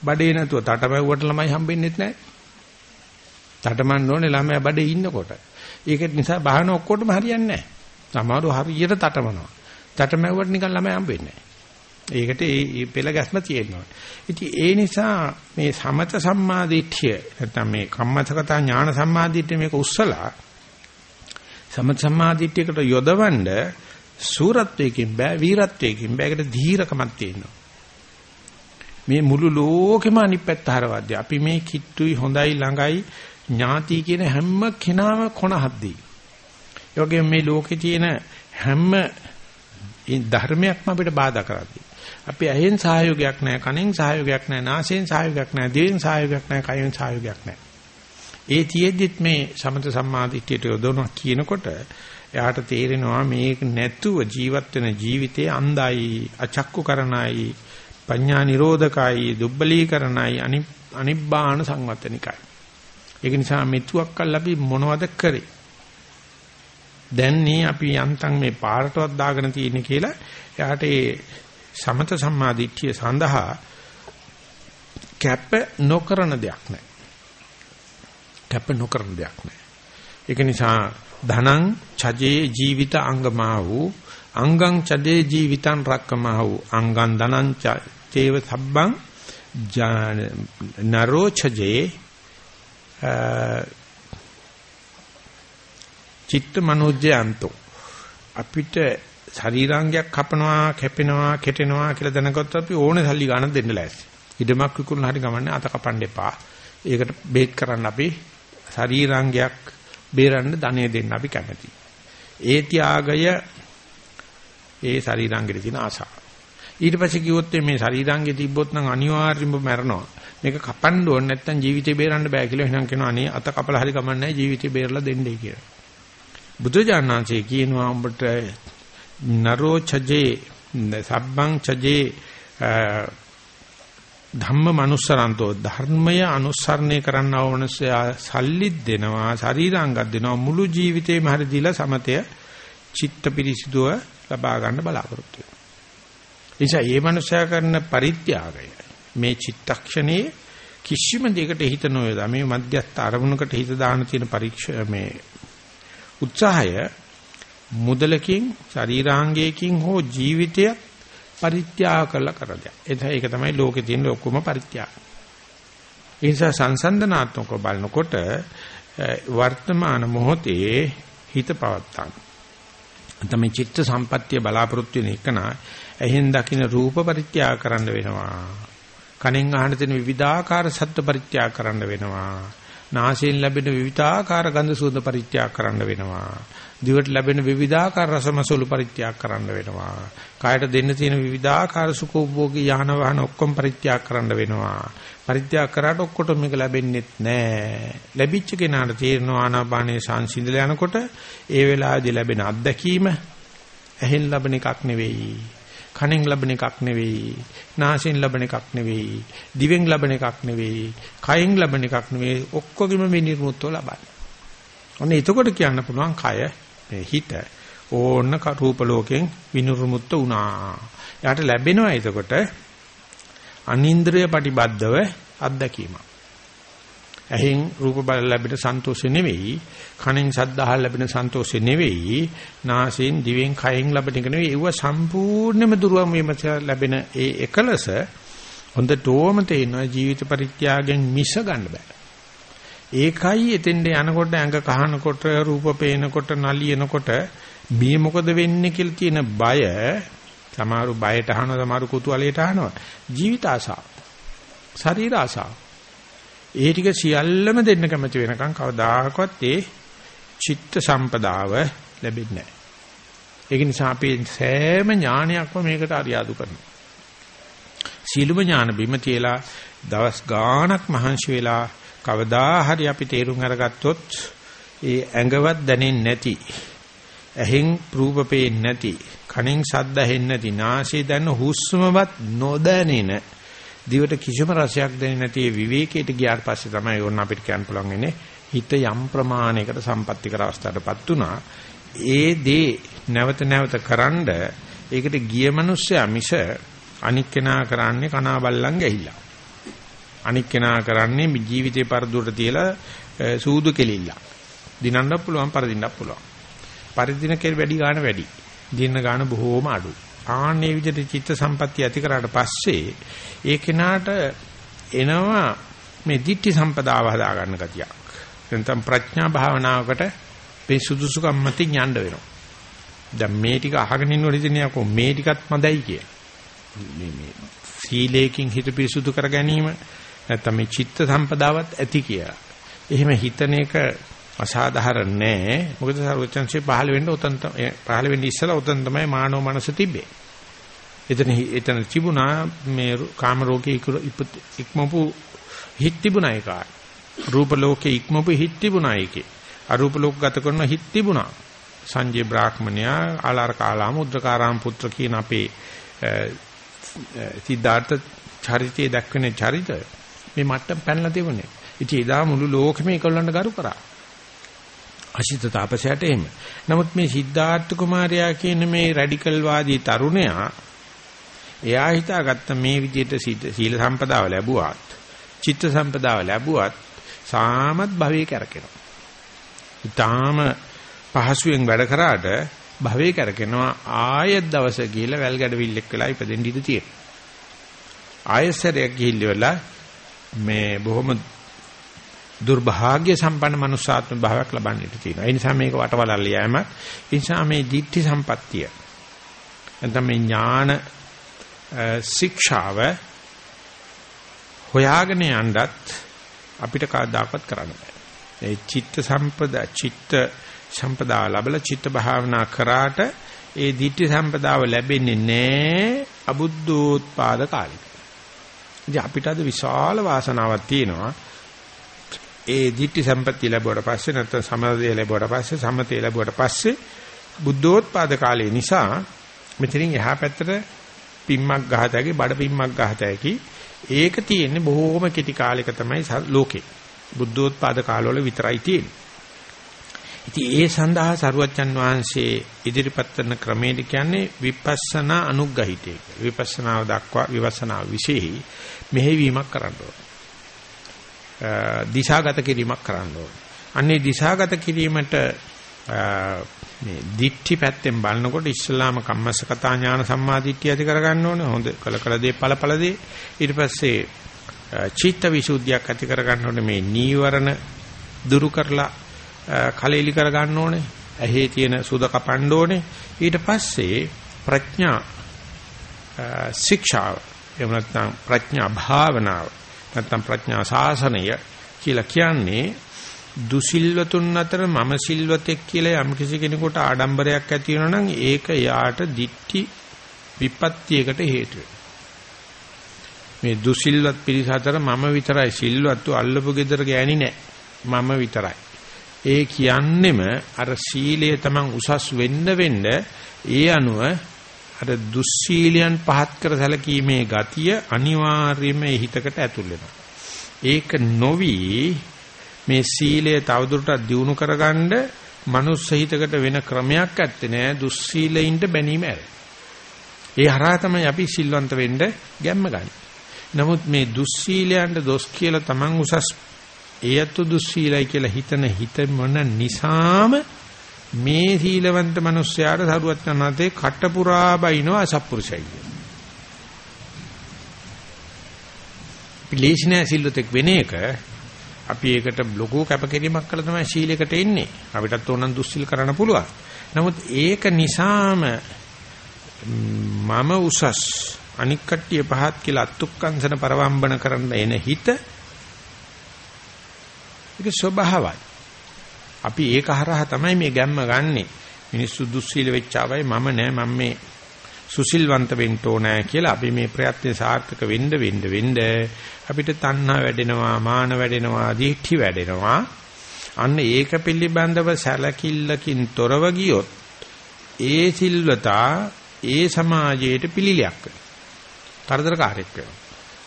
බඩේ නැතුව තටමැව්වට ළමයි හම්බෙන්නේ නැහැ. තටමන්න ඕනේ ළමයා බඩේ ඉන්නකොට. ඒක නිසා බාහන ඔක්කොටම හරියන්නේ නැහැ. සමහරව හරියට තටමනවා. තටමැව්වට නිකන් ළමයි හම්බෙන්නේ නැහැ. ඒකට ඒ පෙළ ගැස්ම තියෙනවා. ඉතින් ඒ නිසා මේ සමත සම්මාදිට්ඨිය නැත්නම් මේ කම්මතකතා ඥාන සම්මාදිට්ඨිය මේක උස්සලා සමත සම්මාදිට්ඨියකට යොදවන්න සූරත්වයකින් බෑ වීරත්වයකින් බෑකට ධීරකමක් තියෙනවා. මේ මුළු ලෝකෙම අනිත් පැත්ත හරවද්දී අපි මේ කිට්ටුයි හොඳයි ළඟයි ඥාති කියන හැම කෙනාම කොනහද්දී. ඒ වගේම මේ ලෝකේ තියෙන හැම ධර්මයක්ම අපිට බාධා කරද්දී. අපි ඇහෙන් සහයෝගයක් නැහැ, කනෙන් සහයෝගයක් නැහැ, නාසයෙන් සහයෝගයක් නැහැ, දිවෙන් සහයෝගයක් නැහැ, කයෙන් සහයෝගයක් නැහැ. ඒ තියෙද්දිත් මේ සමත සම්මාදිටියට යොදවනවා කියනකොට එයාට තේරෙනවා මේක නැතුව ජීවත් වෙන ජීවිතේ අන්දයි අචක්කු කරණයි පඤ්ඤා නිරෝධකයි දුබ්බලීකරණයි අනිබ්බාන සංවත්තනිකයි. ඒක නිසා මෙතුක්කල් අපි මොනවද කරේ? දැන් මේ අපි යන්තම් මේ පාරටවත් දාගෙන තියෙන්නේ කියලා එයාට ඒ සමත සම්මාදිට්ඨිය සඳහා කැප නොකරන දෙයක් නැහැ කැප නොකරන දෙයක් නැහැ ඒක නිසා ධනං චජේ ජීවිත අංගමා වූ අංගං චදේ ජීවිතං රක්කමා වූ අංගං ධනං චේව සබ්බං නරෝ චජේ චිත්ත මනෝජයන්තෝ අපිට ශරීරාංගයක් කපනවා කැපෙනවා කෙටෙනවා කියලා දැනගත්තොත් අපි ඕනේ සල්ලි ගන්න දෙන්න ලෑස්ති. ඉඩමක් විකුණන හරි ගමන්නේ අත කපන්න එපා. ඒකට බේත් කරන්න අපි ශරීරාංගයක් බේරන්න ධනෙ දෙන්න අපි කැමතියි. ඒ ත්‍යාගය ඒ ශරීරාංගෙට තියෙන ආසාව. ඊට පස්සේ කිව්වොත් මේ ශරීරාංගෙ තිබ්බොත් නම් අනිවාර්යයෙන්ම මැරෙනවා. මේක කපන්න ඕනේ නැත්නම් ජීවිතේ බේරන්න බෑ කියලා එහෙනම් කියනවා අනේ අත කපලා හරි කමන්නේ ජීවිතේ බේරලා දෙන්නයි කියලා. බුදුජානනාංශයේ කියනවා උඹට නරෝ චජේ සබ්බං චජේ ධම්ම මනුස්සරන්තෝ ධර්මය අනුසරණය කරන්නව මනුස්සයා සල්ලිත් දෙනවා ශරීරාංගත් දෙනවා මුළු ජීවිතේම හරි දීලා සමතය චිත්ත පිරිසිදුව ලබා ගන්න බලාපොරොත්තු වෙනවා. එනිසා මේ මනුස්සයා කරන පරිත්‍යාගය මේ චිත්තක්ෂණයේ කිසිම දෙයකට හිත නොයදා මේ මධ්‍යස්ථ අරමුණකට හිත දාන තියෙන පරීක්ෂ මේ උත්සාහය මුදලකින් ශරීරාංගයකින් හෝ ජීවිතයක් පරිත්‍යාග කළා කරදයක්. ඒක තමයි ලෝකේ තියෙන ඔක්කොම පරිත්‍යාග. ඒ නිසා සංසන්දනාත්මකව බලනකොට වර්තමාන මොහොතේ හිත පවත්තා. තමයි චිත්ත සම්පත්තිය බලාපොරොත්තු වෙන එකන එහෙන් දකින්න රූප පරිත්‍යාග කරන්න වෙනවා. කනෙන් අහන තියෙන විවිධාකාර ශබ්ද පරිත්‍යාග කරන්න වෙනවා. නාසයෙන් ලැබෙන විවිධාකාර ගන්ධ සුවඳ පරිත්‍යාග කරන්න වෙනවා. දිවට ලැබෙන විවිධාකාර රසමසවලු පරිත්‍යාග කරන්න වෙනවා. කායට දෙන්න තියෙන විවිධාකාර සුඛෝභෝගී යහන වහන ඔක්කොම පරිත්‍යාග කරන්න වෙනවා. පරිත්‍යාග කරාට ඔක්කොට මේක ලැබෙන්නේ නැහැ. ලැබිච්ච කෙනාට තේරෙනවා ආනාපානේ සංසිඳලා යනකොට ඒ වෙලාවේදී ලැබෙන අත්දැකීම ඇහෙන් ලැබෙන එකක් නෙවෙයි. කනෙන් ලැබෙන එකක් නෙවෙයි. නාසයෙන් ලැබෙන එකක් නෙවෙයි. දිවෙන් ලැබෙන එකක් නෙවෙයි. කයෙන් ලැබෙන එකක් නෙවෙයි. ඔක්කොගෙම මේ නිර්මුත්ව ලබන්නේ. ඔන්න එතකොට කියන්න පුළුවන් කය මේ හිත ඕන්න රූප ලෝකෙන් විනුරුමුත්ත වුණා. යාට ලැබෙනවා එතකොට අනින්ද්‍රිය ප්‍රතිබද්ධව අත්දැකීම. ඇහෙන් රූප බල ලැබෙන සන්තෝෂය නෙවෙයි, කනෙන් ශබ්ද අහලා ලැබෙන සන්තෝෂය නෙවෙයි, නාසයෙන් දිවෙන් කයෙන් ලැබෙන එක නෙවෙයි. ඒව සම්පූර්ණයෙන්ම දුරවම වීමට ලැබෙන ඒ එකලස හොඳටම තේිනවා ජීවිත පරිත්‍යාගයෙන් මිස ගන්න බෑ. ඒකයි එතෙන්ට යනකොට ඇඟ කහනකොට රූප පේනකොට නලියනකොට මේ මොකද වෙන්නේ කියලා තියෙන බය සමහරු බයට අහනවා සමහරු කුතුහලයට අහනවා. ජීවිත ආසාව. ශරීර ආසාව. ඒ ටික සියල්ලම දෙන්න කැමති වෙනකන් කවදාකවත් ඒ චිත්ත සම්පදාව ලැබෙන්නේ නැහැ. ඒක නිසා අපි සෑම ඥානයක්ම මේකට අරියාදු කරනවා. සීලුම ඥාන බිම තියලා දවස් ගාණක් මහන්සි වෙලා කවදා හරි අපි තේරුම් අරගත්තොත් ඒ ඇඟවත් දැනෙන්නේ නැති ඇහෙන් රූප පේන්නේ නැති කනෙන් ශබ්ද ඇහෙන්නේ නැති නාසයේ දැන හුස්මවත් නොදැනෙන දිවට කිසිම රසයක් දැනෙන්නේ නැති විවේකයට ගියාට පස්සේ තමයි ඕන අපිට කියන්න පුළුවන් වෙන්නේ හිත යම් ප්‍රමාණයකට සම්පත්‍ති කර අවස්ථාවටපත් උනා ඒ දේ නැවත නැවත කරන්ඩ ඒකට ගිය මිනිස්සයා මිස අනික් කෙනා කරන්නේ කනා බල්ලන් ගැහිලා අනික් කෙනා කරන්නේ ජීවිතේ පරදුරට තියලා සූදු කෙලිල්ල. දිනන්න පුළුවන් පරදින්නත් පුළුවන්. පරිදින කෙල් වැඩි ගන්න වැඩි. දින්න ගන්න බොහෝම අඩු. ආන්නේ විදිහට චිත්ත සම්පත්තිය ඇති කරාට පස්සේ ඒ කෙනාට එනවා මේ ditthi සම්පදාව හදා ගන්න ගතියක්. නැත්නම් ප්‍රඥා භාවනාවකට මේ සුදුසුකම් මතින් යන්න වෙනවා. දැන් මේ ටික අහගෙන ඉන්නකොට ඉතින් යකෝ මේ ටිකත් මදයි කිය. මේ මේ සීලේකින් හිත පිරිසුදු කර ගැනීම නැත්නම් මේ චිත්ත සම්පදාවත් ඇති කියලා. එහෙම හිතන එක අසාධාරණ නෑ. මොකද සරුවචන්සේ පහළ වෙන්න උතන් පහළ වෙන්න ඉස්සලා උතන් තමයි මානව මනස තිබ්බේ. එතන එතන තිබුණා මේ කාම රෝගේ ඉක්මපු හිත් තිබුණා ඒක. රූප ලෝකේ ඉක්මපු හිත් තිබුණා ඒකේ. අරූප ලෝක ගත කරන හිත් තිබුණා. සංජේ බ්‍රාහ්මණයා ආලාර කාලාම උද්දකාරාම පුත්‍ර කියන අපේ සිද්ධාර්ථ චරිතයේ දක්වන චරිතය මේ මට්ටම් පැනලා තිබුණේ. ඉතින් එදා මුළු ලෝකෙම ඒකලන්න ගරු කරා. අසිත තාපසයට එහෙම. නමුත් මේ සිද්ධාර්ථ කුමාරයා කියන මේ රැඩිකල් වාදී තරුණයා එයා හිතාගත්ත මේ විදිහට සීල සම්පදාව ලැබුවත්, චිත්ත සම්පදාව ලැබුවත් සාමත් භවයේ කරකිනවා. ඊටාම පහසුවෙන් වැඩ කරාට භවයේ කරකිනවා ආයෙත් දවස ගිහිල්ලා වැල් ගැඩවිල්ලෙක් වෙලා ඉපදෙන්න ඉඩ තියෙනවා. ආයෙසරයක් ගිහිල්ලා මේ බොහොම දුර්භාග්‍ය සම්පන්න මනුස්සාත්ම භාවයක් ලබන්නට තියෙනවා. ඒ නිසා මේක වටවලල්ල යෑම. ඒ නිසා මේ ditthi සම්පත්තිය. නැත්නම් මේ ඥාන ශික්ෂාව හොයාගෙන යන්නත් අපිට කවදාකවත් කරන්න බෑ. ඒ චිත්ත සම්පදා චිත්ත සම්පදා ලැබලා චිත්ත භාවනා කරාට ඒ ditthi සම්පදාව ලැබෙන්නේ නැහැ අබුද්ධෝත්පාද කාලෙක. ඉතින් අපිට අද විශාල වාසනාවක් තියෙනවා. ඒ ධිට්ඨි සම්පත්තිය ලැබුවට පස්සේ නැත්නම් සමාධිය ලැබුවට පස්සේ සමතේ ලැබුවට පස්සේ බුද්ධෝත්පාද කාලේ නිසා මෙතනින් එහා පැත්තට පිම්මක් ගහතැකි බඩ පිම්මක් ගහතැකි ඒක තියෙන්නේ බොහෝම කෙටි කාලයක තමයි ලෝකේ බුද්ධෝත්පාද කාලවල විතරයි තියෙන්නේ ඉතින් ඒ සඳහා සරුවච්චන් වහන්සේ ඉදිරිපත් කරන ක්‍රමයට කියන්නේ විපස්සනා අනුග්‍රහිතය. විපස්සනාව දක්වා විපස්සනා විශේෂයි මෙහෙවීමක් කරන්න ඕන. දිශාගත කිරීමක් කරන්න ඕන. අන්නේ දිශාගත කිරීමට මේ දික්ටි පැත්තෙන් බලනකොට ඉස්ලාම කම්මස්සකතා ඥාන සම්මාදිට්ඨිය ඇති කරගන්න ඕනේ. හොඳ කල කල දේ ඵල ඵල දේ. ඊට පස්සේ චිත්ත විසුද්ධියක් ඇති කරගන්න ඕනේ මේ නීවරණ දුරු කරලා කලෙලි කර ගන්න ඕනේ. ඇහි තියෙන සුද කපන්න ඕනේ. ඊට පස්සේ ප්‍රඥා ශික්ෂාව. එහෙම නැත්නම් ප්‍රඥා භාවනාව. නැත්නම් ප්‍රඥා සාසනය කියලා කියන්නේ දුසිල්වතුන් අතර මම සිල්වතෙක් කියලා යම් කිසි කෙනෙකුට ආඩම්බරයක් ඇති වෙනවා නම් ඒක යාට දික්ටි විපත්තියකට හේතු මේ දුසිල්වත් පිරිස අතර මම විතරයි සිල්වත්තු අල්ලපු gedara ගෑණි නෑ. මම විතරයි. ඒ කියන්නෙම අර සීලය තමන් උසස් වෙන්න වෙන්න ඒ අනුව අර දුස්සීලයන් පහත් කර සැලකීමේ ගතිය අනිවාර්යයෙන්ම හිතකට ඇතුල් වෙනවා. ඒක නොවි මේ සීලය තවදුරටත් දියුණු කරගන්න මනුස්ස හිතකට වෙන ක්‍රමයක් ඇත්තේ නෑ දුස්සීලයින්ට බැනීම ඇර. ඒ හරහා තමයි අපි සිල්වන්ත වෙන්න ගැම්ම ගන්න. නමුත් මේ දුස්සීලයන්ට දොස් කියලා Taman උසස් ඒයතු දුස්සීලයි කියලා හිතන හිත මොන නිසාම මේ සීලවන්ත මිනිස්යාට සරුවත් යනතේ කට පුරා බයිනව අසත්පුරුෂයි. පිළිසිනා සිල්ලතෙක් වෙන එක අපි ඒකට ලොකු කැපකිරීමක් කළා තමයි සීලයකට එන්නේ. අපිටත් ඕනනම් දුස්සීල කරන්න පුළුවන්. නමුත් ඒක නිසාම මම උසස් අනික් කට්ටිය පහත් කියලා අත්ුක්කංශන පරවම්බන කරන්න එන හිත ඒක ස්වභාවයි. අපි ඒක හරහා තමයි මේ ගැම්ම ගන්නෙ. මිනිස්සු දුස්සීල වෙච්චාවයි මම නෑ මම මේ සුසිල්වන්ත වෙන්න ඕනෑ කියලා අපි මේ ප්‍රයත්නේ සාර්ථක වෙන්න වෙන්න වෙන්න අපිට තණ්හා වැඩෙනවා මාන වැඩෙනවා දිඨි වැඩෙනවා අන්න ඒක පිළිබඳව සැලකිල්ලකින් තොරව ගියොත් ඒ සිල්වතා ඒ සමාජයට පිළිලයක් වෙනවා තරදරකාරයක් වෙනවා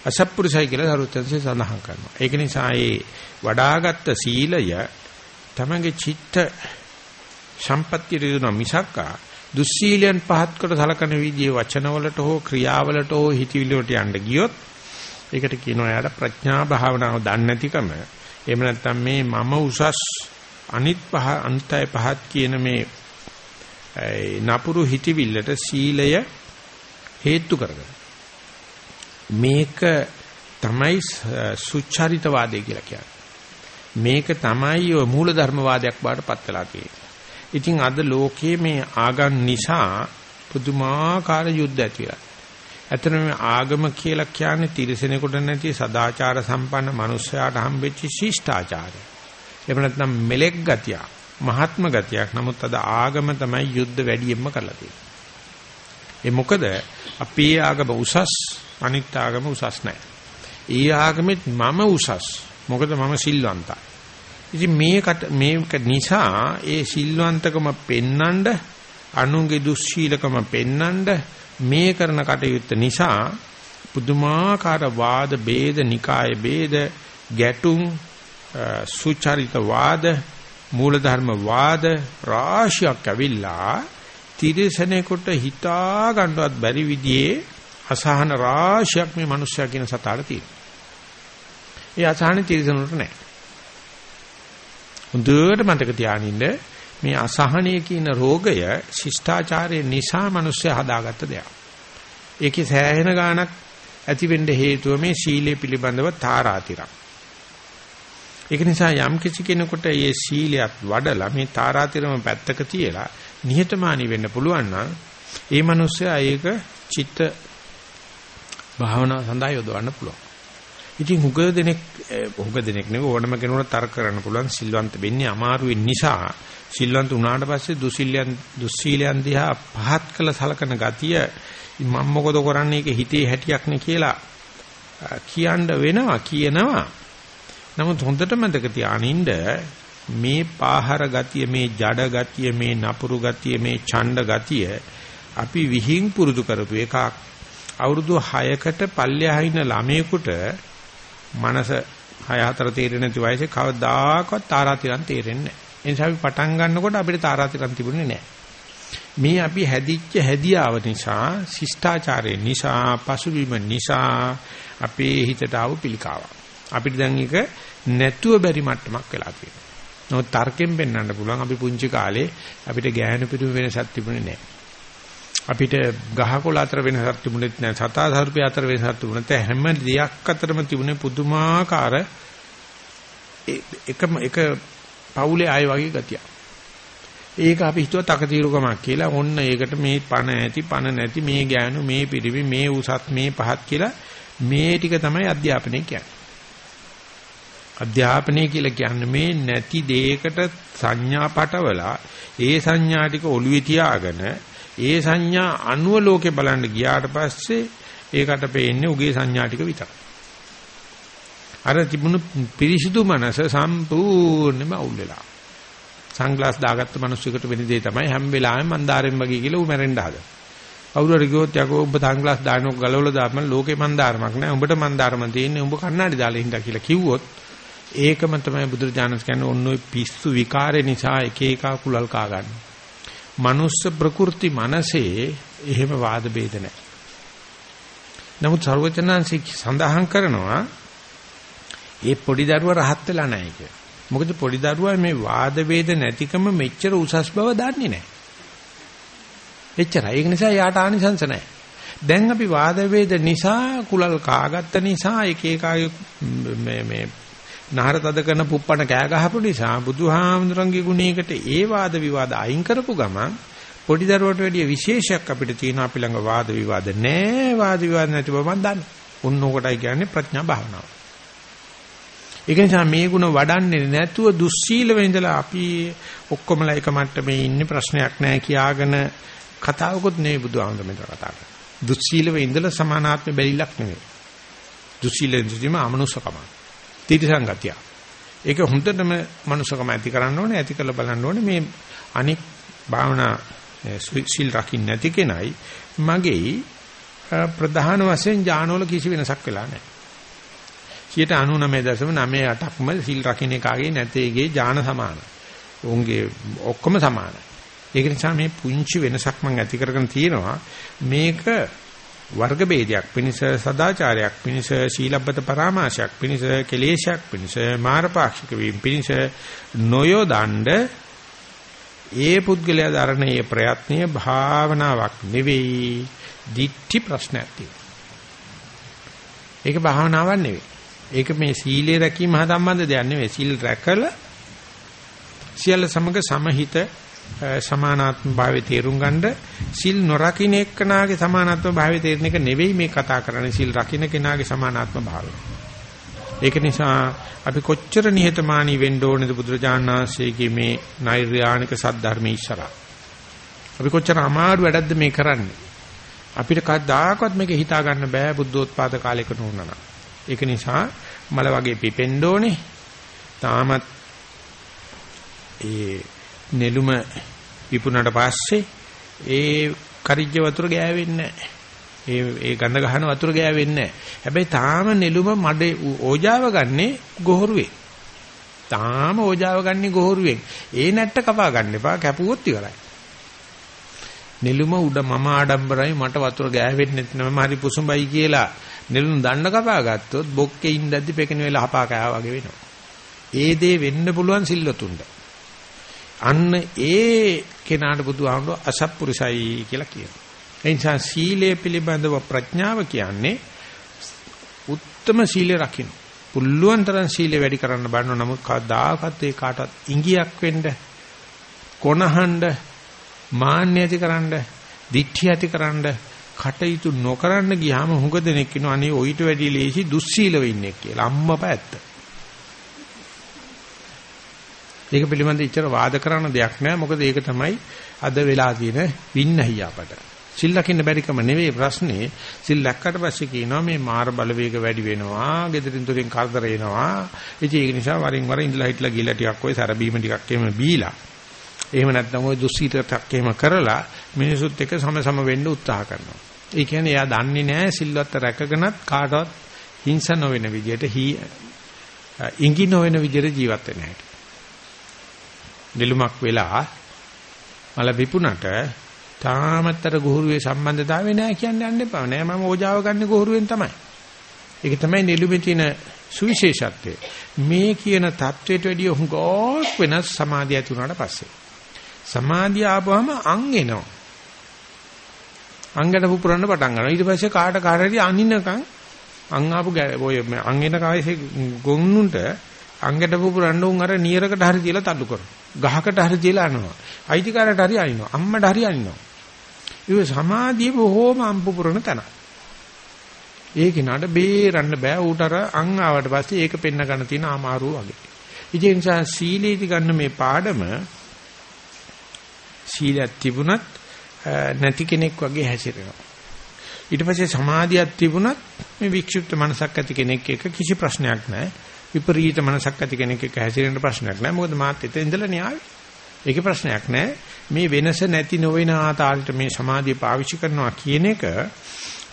අසත්පුරුෂයි කියලා සරුවත්‍යංශය සඳහන් කරනවා. ඒක නිසා ඒ වඩාගත් සීලය තමගේ චිත්ත සම්පත්‍ය රිදුන මිසක්කා දුස්සීලයන් පහත් කොට සලකන විදිහේ වචනවලට හෝ ක්‍රියාවලට හෝ හිතවිලි වලට යන්න ගියොත් ඒකට කියනවා යාට ප්‍රඥා භාවනාව දන්නේ නැතිකම. එහෙම නැත්නම් මේ මම උසස් අනිත් පහ අන්තය පහත් කියන මේ නපුරු හිතවිල්ලට සීලය හේතු කරගන්න. මේක තමයි සුචරිතවාදය කියලා කියන්නේ. මේක තමයි ඔය මූලධර්මවාදයක් බවට පත් වෙලා තියෙන්නේ. ඉතින් අද ලෝකයේ මේ ආගම් නිසා පුදුමාකාර යුද්ධ ඇතිලා. ඇත්තටම මේ ආගම කියලා කියන්නේ තිරසනෙකුට නැති සදාචාර සම්පන්න මනුස්සයාට හම්බෙච්ච ශිෂ්ටාචාරය. එහෙම නැත්නම් මෙලෙක් ගතිය, මහත්ම ගතියක්. නමුත් අද ආගම තමයි යුද්ධ වැඩියෙන්ම කරලා තියෙන්නේ. ඒ මොකද අපේ ආගම උසස් අනිත් ආගම උසස් නැහැ. ඒ ආගමෙත් මම උසස්. මොකද මම සිල්වන්තයි. ඉතින් මේකට මේක නිසා ඒ සිල්වන්තකම පෙන්නඳ අනුන්ගේ දුස්සීලකම පෙන්නඳ මේ කරන කටයුත්ත නිසා පුදුමාකාර වාද ભેද නිකාය ભેද ගැටුම් සුචරිත වාද මූලධර්ම වාද රාශියක් ඇවිල්ලා තිරසනෙකුට හිතා ගන්නවත් බැරි විදිහේ අසහන රාශියක් මේ මිනිස්සයා කියන සතාට තියෙනවා. ඒ අසහනේ තිරසනුට නැහැ. හොඳට මතක තියානින්න මේ අසහනය කියන රෝගය ශිෂ්ටාචාරයේ නිසා මිනිස්සයා හදාගත්ත දෙයක්. ඒකේ සෑහෙන ගාණක් ඇති වෙන්න හේතුව මේ සීලය පිළිබඳව තාරාතිරක්. ඒක නිසා යම් කිසි කෙනෙකුට මේ සීලයක් වඩලා මේ තාරාතිරම පැත්තක තියලා නිහතමානී වෙන්න පුළුවන් නම් ඒ මිනිස්සයා ඒක චිත්ත භාවනාව සඳහා යොදවන්න පුළුවන්. ඉතින් හුඟ දෙනෙක් හුඟ දෙනෙක් නෙවෙයි ඕනම කෙනෙකුට තර්ක කරන්න පුළුවන් සිල්වන්ත වෙන්නේ අමාරු වෙන නිසා සිල්වන්ත වුණාට පස්සේ දුසිල්යන් දුස්සීලයන් දිහා පහත් කළ සලකන ගතිය මම මොකද කරන්නේ ඒක හිතේ හැටියක් නේ කියලා කියන්න වෙනවා කියනවා. නමුත් හොඳට මතක තියානින්න මේ පාහර ගතිය මේ ජඩ ගතිය මේ නපුරු ගතිය මේ ඡණ්ඩ ගතිය අපි විහිං පුරුදු කරපු එකක් අවුරුදු 6කට පල්ලෙහා ඉන්න ළමයෙකුට මනස 6 4 තේරෙන්නේ නැති වයසේ කවදාකවත් තාරාතිරම් තේරෙන්නේ නැහැ. ඒ නිසා අපි පටන් ගන්නකොට අපිට තාරාතිරම් තිබුණේ නැහැ. මේ අපි හැදිච්ච හැදියාව නිසා, ශිෂ්ටාචාරය නිසා, පසුබිම නිසා අපේ හිතට ආව පිළිකාව. අපිට දැන් ඒක නැතුව බැරි මට්ටමක් වෙලා තියෙනවා. නමුත් තර්කයෙන් පෙන්වන්න පුළුවන් අපි පුංචි කාලේ අපිට ගෑනු පිටු වෙනසක් තිබුණේ නැහැ. අපිට ගහකොළ අතර වෙනසක් තිබුණෙත් නැහැ. සතා සර්පය අතර වෙනසක් තිබුණෙත් හැම දෙයක් අතරම තිබුණේ පුදුමාකාර එකම එක පවුලේ ආය වගේ ගතියක්. ඒක අපි හිතුවා තකතිරුකමක් කියලා. ඔන්න ඒකට මේ පණ ඇති පණ නැති මේ ගෑනු මේ පිරිවි මේ උසත් මේ පහත් කියලා මේ ටික තමයි අධ්‍යාපනය කියන්නේ. අධ්‍යාපනය කියලා කියන්නේ මේ නැති දෙයකට සංඥා පටවලා ඒ සංඥා ටික ඔළුවේ තියාගෙන ඒ සංඥා අනුව ලෝකේ බලන්න ගියාට පස්සේ ඒකට පේන්නේ උගේ සංඥා ටික විතරයි. අර තිබුණු පිරිසිදු මනස සම්පූර්ණයෙන්ම අවුල් වෙලා. සන්ග්ලාස් දාගත්ත මිනිස්සුකට වෙන දේ තමයි හැම වෙලාවෙම මන්දාරෙන් වගේ කියලා ඌ මැරෙන්න හදන. කවුරු හරි කිව්වොත් යකෝ ඔබ සන්ග්ලාස් දානක ගලවලා දාපම ලෝකේ මන්දාරමක් නෑ. උඹට මන්දාරම තියෙන්නේ උඹ කන්නඩි දාලා ඉඳලා කියලා කිව්වොත් ඒකම තමයි බුදුරජාණන් කියන්නේ ඔන්න ඔය පිස්සු විකාරේ නිසා එක එක කුලල් කා ගන්න. මනුස්ස ප්‍රකෘති මනසේ එහෙම වාද ભેද නැහැ. නමුත් ਸਰවචනාංශි සඳහන් කරනවා ඒ පොඩි දරුවා රහත් වෙලා නැහැ කියලා. මොකද පොඩි දරුවා මේ වාද ભેද නැතිකම මෙච්චර උසස් බව දන්නේ නැහැ. එච්චරයි. ඒක නිසා යාට ආනිසංස නැහැ. දැන් අපි වාද වේද නිසා කුලල් කාගත්ත නිසා එක එකාගේ මේ මේ නහර තද කරන පුප්පණ කෑ ගහපු නිසා බුදුහාමුදුරන්ගේ ගුණයකට ඒ වාද විවාද අයින් කරපු ගමන් පොඩි දරුවට වැඩිය විශේෂයක් අපිට තියෙනවා අපි ළඟ වාද විවාද නැහැ වාද විවාද නැති බව මම දන්නවා. උන් ඕකටයි කියන්නේ ප්‍රඥා භාවනාව. ඒක නිසා මේ ಗುಣ වඩන්නේ නැතුව දුස්සීලව ඉඳලා අපි ඔක්කොමලා එක මට්ටමේ ඉන්නේ ප්‍රශ්නයක් නැහැ කියාගෙන කතාවකුත් නෙවෙයි බුදුහාමුදුර මෙතන කතා කරන්නේ. දුස්සීලව ඉඳලා සමානාත්ම බැලිලක් නෙවෙයි. දුස්සීලෙන් සිටීම අමනුෂකම. තීටසංගතිය. ඒක හොඳටම මනුෂකම ඇති කරන්න ඕනේ ඇති කරලා බලන්න ඕනේ මේ අනික් භාවනා සිල් රකින්න නැති කෙනයි මගේ ප්‍රධාන වශයෙන් ඥානවල කිසි වෙනසක් වෙලා නැහැ. 99.98ක්ම සිල් රකින්න කාගේ නැතේගේ ඥාන සමානයි. උන්ගේ ඔක්කොම සමානයි. ඒක නිසා මේ පුංචි වෙනසක් මම ඇති කරගෙන තියෙනවා. මේක වර්ග ભેදයක් පිනිස සදාචාරයක් පිනිස සීලබ්බත පරාමාශයක් පිනිස කෙලේශයක් පිනිස මාරපාක්ෂික වීම පිනිස නොයොදණ්ඩ ඒ පුද්ගලයා දරණයේ ප්‍රයත්නය භාවනාවක් නෙවෙයි දිට්ටි ප්‍රශ්නයක් තියෙනවා. ඒක භාවනාවක් නෙවෙයි. ඒක මේ සීලේ රැකීම හා සම්බන්ධ දෙයක් නෙවෙයි. සීල් රැකලා සියල්ල සමග සමහිත සමානාත්ම භාවය තේරුම් ගන්න සිල් නොරකින්න එක්කනාගේ සමානාත්ම භාවය තේරෙන එක නෙවෙයි මේ කතා කරන්නේ. සිල් රකින්න කෙනාගේ සමානාත්ම භාවය. ඒක නිසා අපි කොච්චර නිහතමානී වෙන්න ඕනේද බුදුරජාණන් වහන්සේගේ මේ නෛර්යානික සද්ධර්මයේ ඉස්සරහ. අපි කොච්චර අමාරු වැඩක්ද මේ කරන්නේ. අපිට කවදාකවත් මේක හිතා ගන්න බෑ බුද්ධෝත්පාද කාලයක නුනනා. ඒක නිසා මල වගේ පිපෙන්න ඕනේ. තාමත් ඒ නෙළුම විපුණාට පස්සේ ඒ කරිජ්ජ වතුර ගෑවෙන්නේ ඒ ඒ ගඳ ගහන වතුර ගෑවෙන්නේ හැබැයි තාම නෙළුම මඩේ ඕජාව ගන්නේ ගොහරුවේ. තාම ඕජාව ගන්නේ ගොහරුවෙන්. ඒ නැට්ට කපා ගන්න එපා කැපුවොත් ඉවරයි. නෙළුම උඩ මම ආඩම්බරයි මට වතුර ගෑවෙන්නේ නැත්නම් හරි පුසුඹයි කියලා නෙළුම් දණ්ඩ කපා ගත්තොත් බොක්කේ ඉඳද්දි පෙකෙන වෙලාව හපා කෑවා වගේ වෙනවා. ඒ දේ වෙන්න පුළුවන් සිල්වතුන්ට. අන්න ඒ කෙනාට බුදුහාමුදුර අසත්පුරුසයි කියලා කියනවා. ඒ නිසා සීලය පිළිබඳව ප්‍රඥාව කියන්නේ උත්තම සීලය රකින්න. පුළුවන් තරම් සීලය වැඩි කරන්න බලනවා. නමුත් කවදාකවත් ඒ කාටවත් ඉඟියක් වෙන්න කොනහඬ මාන්න ඇතිකරන්න, දික්ඨිය ඇතිකරන්න කටයුතු නොකරන්න ගියාම හුඟ දෙනෙක් කියනවා අනේ ඔయిత වැඩි ලේසි දුස්සීලව ඉන්නේ කියලා. අම්මපා ඇත්ත. ඒක පිළිබඳ ඉච්චර වාද කරන දෙයක් නෑ. මොකද ඒක තමයි අද වෙලා තියෙන වින්නහිය අපට. සිල් ලකින්න බැරිකම නෙවෙයි ප්‍රශ්නේ. සිල් ලැක්කට පස්සේ කියනවා මේ මාර බලවේග වැඩි වෙනවා, gedirin තුරින් කරදර එනවා. ඉතින් ඒක නිසා වරින් වර ඉඳලා හිටලා ගිහලා ටිකක් ඔය සැරබීම ටිකක් එහෙම බීලා. එහෙම නැත්නම් ඔය දුස්සීතයක් එහෙම කරලා මිනිසුත් එක්ක සමසම වෙන්න උත්සාහ කරනවා. ඒ කියන්නේ එයා දන්නේ නැහැ සිල්වත් රැකගෙනත් කාටවත් හිංස නොවන විදියට හි ඉඟි නොවන විදියට ජීවත් වෙන හැටි. නිලුමක් වෙලා මල විපුණට තාමතර ගුහුරුවේ සම්බන්ධතාවය නෑ කියන්නේ යන්න එපා. නෑ මම ඕජාව ගන්න ගුහුරුවෙන් තමයි. ඒක තමයි නිලුමේ තියෙන සුවිශේෂත්වය. මේ කියන தത്വයට වැඩිය හුඟක් වෙනස් සමාධිය ඇති වුණාට පස්සේ. සමාධිය ආපුවම අං එනවා. අංගට පුපුරන්න පටන් ගන්නවා. ඊට පස්සේ කාට කාට හරි අනිනකම් අං ආපු ඔය අං එන කායේ ගොන්නුන්ට අංගට පුපුරන්න උන් අර නියරකට හරි තියලා තල්ලු කරනවා. ගහකට හරි තියලා අනනවා. අයිතිකාරට හරි අනිනවා. අම්මට හරි අනිනවා. ඒ සමාධිය බොහෝම අම්පුපුරන තැන. ඒක නඩ බේරන්න බෑ ඌට අර අං ආවට පස්සේ ඒක පෙන්න ගන්න තියෙන අමාරුව වගේ. ඉතින් නිසා සීලීති ගන්න මේ පාඩම සීලයක් තිබුණත් නැති කෙනෙක් වගේ හැසිරෙනවා. ඊට පස්සේ සමාධියක් තිබුණත් මේ වික්ෂිප්ත මනසක් ඇති කෙනෙක් එක කිසි ප්‍රශ්නයක් නැහැ. විපරීත මනසක් ඇති කෙනෙක් එක්ක හැසිරෙන්න ප්‍රශ්නයක් නැහැ. මොකද මාත් එතන ඉඳලා න්යාය. ඒකේ ප්‍රශ්නයක් නැහැ. මේ වෙනස නැති නොවන ආතාලට මේ සමාධිය පාවිච්චි කරනවා කියන එක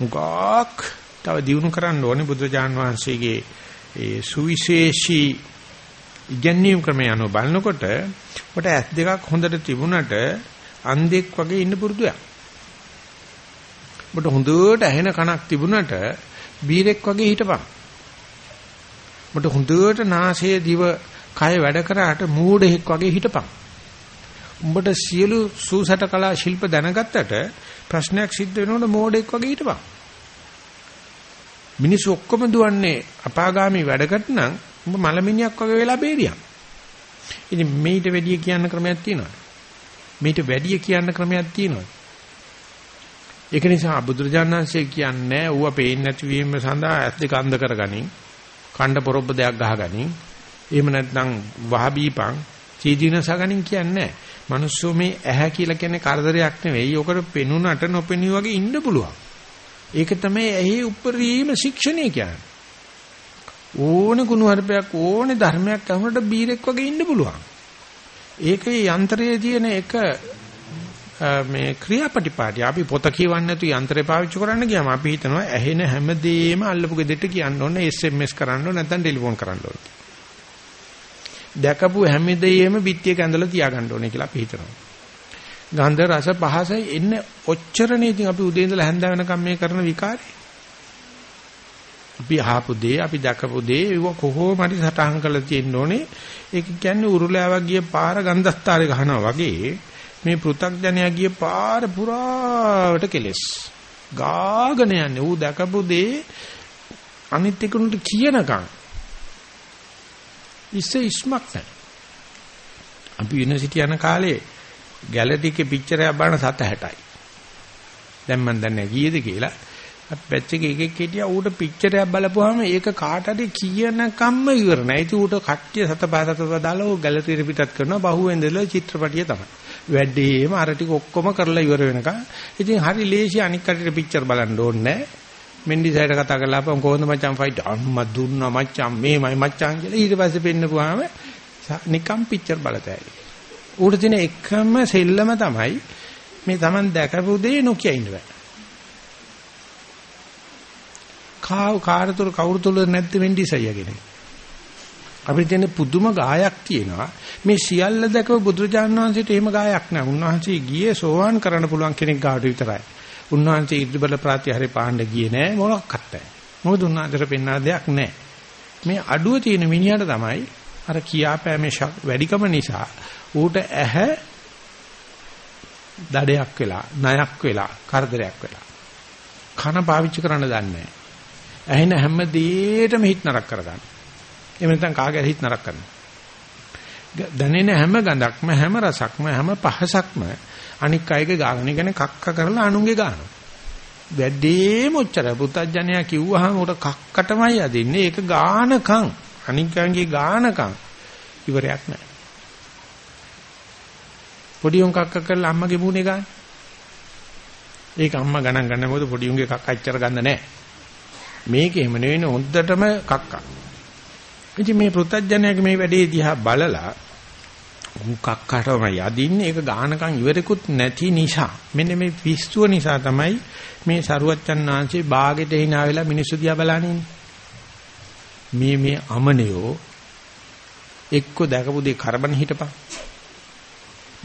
උගාක් තව දිනු කරන්න ඕනේ බුදුජාන් වහන්සේගේ ඒ සුවිශේෂී ඉගැන්වීම් ක්‍රමය අනුව බලනකොට කොට ඇස් දෙකක් හොඳට තිබුණට අන්ධෙක් වගේ ඉන්න පුරුදුයක්. ඔබට හොඳට ඇහෙන කනක් තිබුණට බීරෙක් වගේ හිටපන්. ඔබට හොඳට නාසය දිව කය වැඩ කරාට මූඩෙක් වගේ හිටපන්. උඹට සියලු සූසට කලා ශිල්ප දැනගත්තට ප්‍රශ්නයක් සිද්ධ වෙනකොට මෝඩෙක් වගේ හිටපන්. මිනිස්සු ඔක්කොම දුවන්නේ අපාගාමී වැඩකට නම් උඹ මලමිනියක් වගේ වෙලා බේරියක්. ඉතින් මේිට වැඩිය කියන්න ක්‍රමයක් තියෙනවා. මේිට වැඩිය කියන්න ක්‍රමයක් තියෙනවා. ඒක නිසා බුදුරජාණන්සේ කියන්නේ ඌව පේන්නේ නැති වීම සඳහා ඇස් දෙක අන්ධ කරගනින්, කණ්ඩ පොරොබ්බ දෙයක් ගහගනින්, එහෙම නැත්නම් වහබීපං, චීදීනසගනින් කියන්නේ මිනිස්සු මේ ඇහැ කියලා කියන්නේ කරදරයක් නෙවෙයි. ඔකට පෙනුනට නොපෙනී වගේ ඉන්න පුළුවන්. ඒක තමයි ඇහි උපරිම ශික්ෂණය කියන්නේ. ඕන කුණුහරුපයක් ඕන ධර්මයක් අහුනට බීරෙක් වගේ ඉන්න පුළුවන්. ඒකේ යන්ත්‍රයේ තියෙන එක මේ ක්‍රියාපටිපාටි අපි පොත කියවන්නේ නැතු යන්ත්‍රය පාවිච්චි කරන්න ගියාම අපි හිතනවා ඇහෙන හැමදේම අල්ලපු ගෙදරට කියන්න ඕනේ SMS කරන්න ඕනේ නැත්නම් ටෙලිෆෝන් කරන්න ඕනේ. දැකපු හැමදේම පිටියක ඇඳලා තියාගන්න ඕනේ කියලා අපි හිතනවා. ගන්ධ රස පහස එන්න ඔච්චරනේ ඉතින් අපි උදේ ඉඳලා හැන්ද වෙනකම් මේ කරන විකාරේ. අපි අහපු දේ අපි දැකපු දේ ඒව කොහොම හරි සටහන් කරලා තියෙන්න ඕනේ. ඒක කියන්නේ උරුලෑවක් ගිය පාර ගන්ධස්තරේ ගහනවා වගේ මේ පෘ탁ජනයා ගිය පාර පුරාවට කෙලස්. ගාගෙන යන්නේ ඌ දැකපු දේ අනිත් එකට කියනකම් ඉස්ස ඉස්මක් නැහැ. අපි යුනිවර්සිටි යන කාලේ ගැලරිකේ පික්චර් එකක් බලන 760යි. දැන් මම දන්නේ කීයද කියලා. අපි බැච් එකේ එකෙක් හිටියා ඌට පික්චර් එකක් බලපුවාම ඒක කාට හරි කියනකම්ම ඉවර නැහැ. ඉතින් ඌට කට්ටිය සතපාසතව දාලා ඌ ගැලරියට පිටත් කරනවා බහුවෙන්දල චිත්‍රපටිය තමයි. වැඩේම අර ටික ඔක්කොම කරලා ඉවර වෙනකන්. ඉතින් හරි ලේසි අනික් කටට පික්චර් බලන්න ඕනේ නැහැ. මෙන්ඩිසයිට කතා කරලා අපම් කොහොමද මචං ෆයිට් අම්මා දුන්නා මචං මේමයි මචං කියලා ඊට පස්සේ පෙන්නපුවාම නිකම් පික්චර් බලතැයි. ඌට තියෙන එකම සෙල්ලම තමයි මේ Taman දැකපු දේ නොකිය ඉන්න බෑ. කාව කාටතර කවුරුතුල නැද්ද මෙන්ඩිසයියා කෙනෙක්. අපිට තියෙන පුදුම ගායක් තියෙනවා. මේ සියල්ල දැකව බුදුරජාණන් වහන්සේට එහෙම ගායක් නෑ. උන්වහන්සේ ගියේ සෝවාන් කරන්න පුළුවන් කෙනෙක් ගාවට විතරයි. උන්වහන්සේ ඉර්ධබල ප්‍රාතිහාරේ පාණ්ඩ ගියේ නෑ මොනක්වත් නැහැ. මොකද උන්වහන්සේට පෙන්නා දෙයක් නැහැ. මේ අඩුව තියෙන මිනිහට තමයි අර කියාපෑමේ වැඩිකම නිසා ඌට ඇහැ දඩයක් වෙලා, ණයක් වෙලා, කරදරයක් වෙලා. කන පාවිච්චි කරන්න දන්නේ නැහැ. ඇහෙන හැම දෙයකටම හිත නරක කරගන්න. එහෙම නැත්නම් කාගේ හිත නරක කරනවා. දැනෙන හැම ගඳක්ම හැම රසක්ම හැම පහසක්ම අනික් අයගේ ගාන ඉගෙන කක්ක කරලා අනුන්ගේ ගානවා. වැඩේම ඔච්චර පුතඥයා කිව්වහම උට කක්කටමයි අදින්නේ. ඒක ගානකම් අනික් අයගේ ගානකම් ඉවරයක් නැහැ. පොඩි උන් කක්ක කරලා අම්මගේ මූණේ ගන්න. ඒක අම්මා ගණන් ගන්න මොකද පොඩි උන්ගේ කක්ක අච්චර ගන්න නැහැ. මේක එහෙම නෙවෙයි හොද්දටම කක්ක. ඉතින් මේ පෘථජ්ජනයාගේ මේ වැඩේ දිහා බලලා මුකක්කටම යදින්නේ? ඒක ගානකම් ඉවරෙකුත් නැති නිසා. මෙන්න මේ පිස්සුව නිසා තමයි මේ සරුවච්චන් ආංශේ ਬਾගෙට hina වෙලා මිනිස්සු දිහා බලන්නේ. මේ මේ අමනියෝ එක්ක දැකපු දේ කරබන් හිටපන්.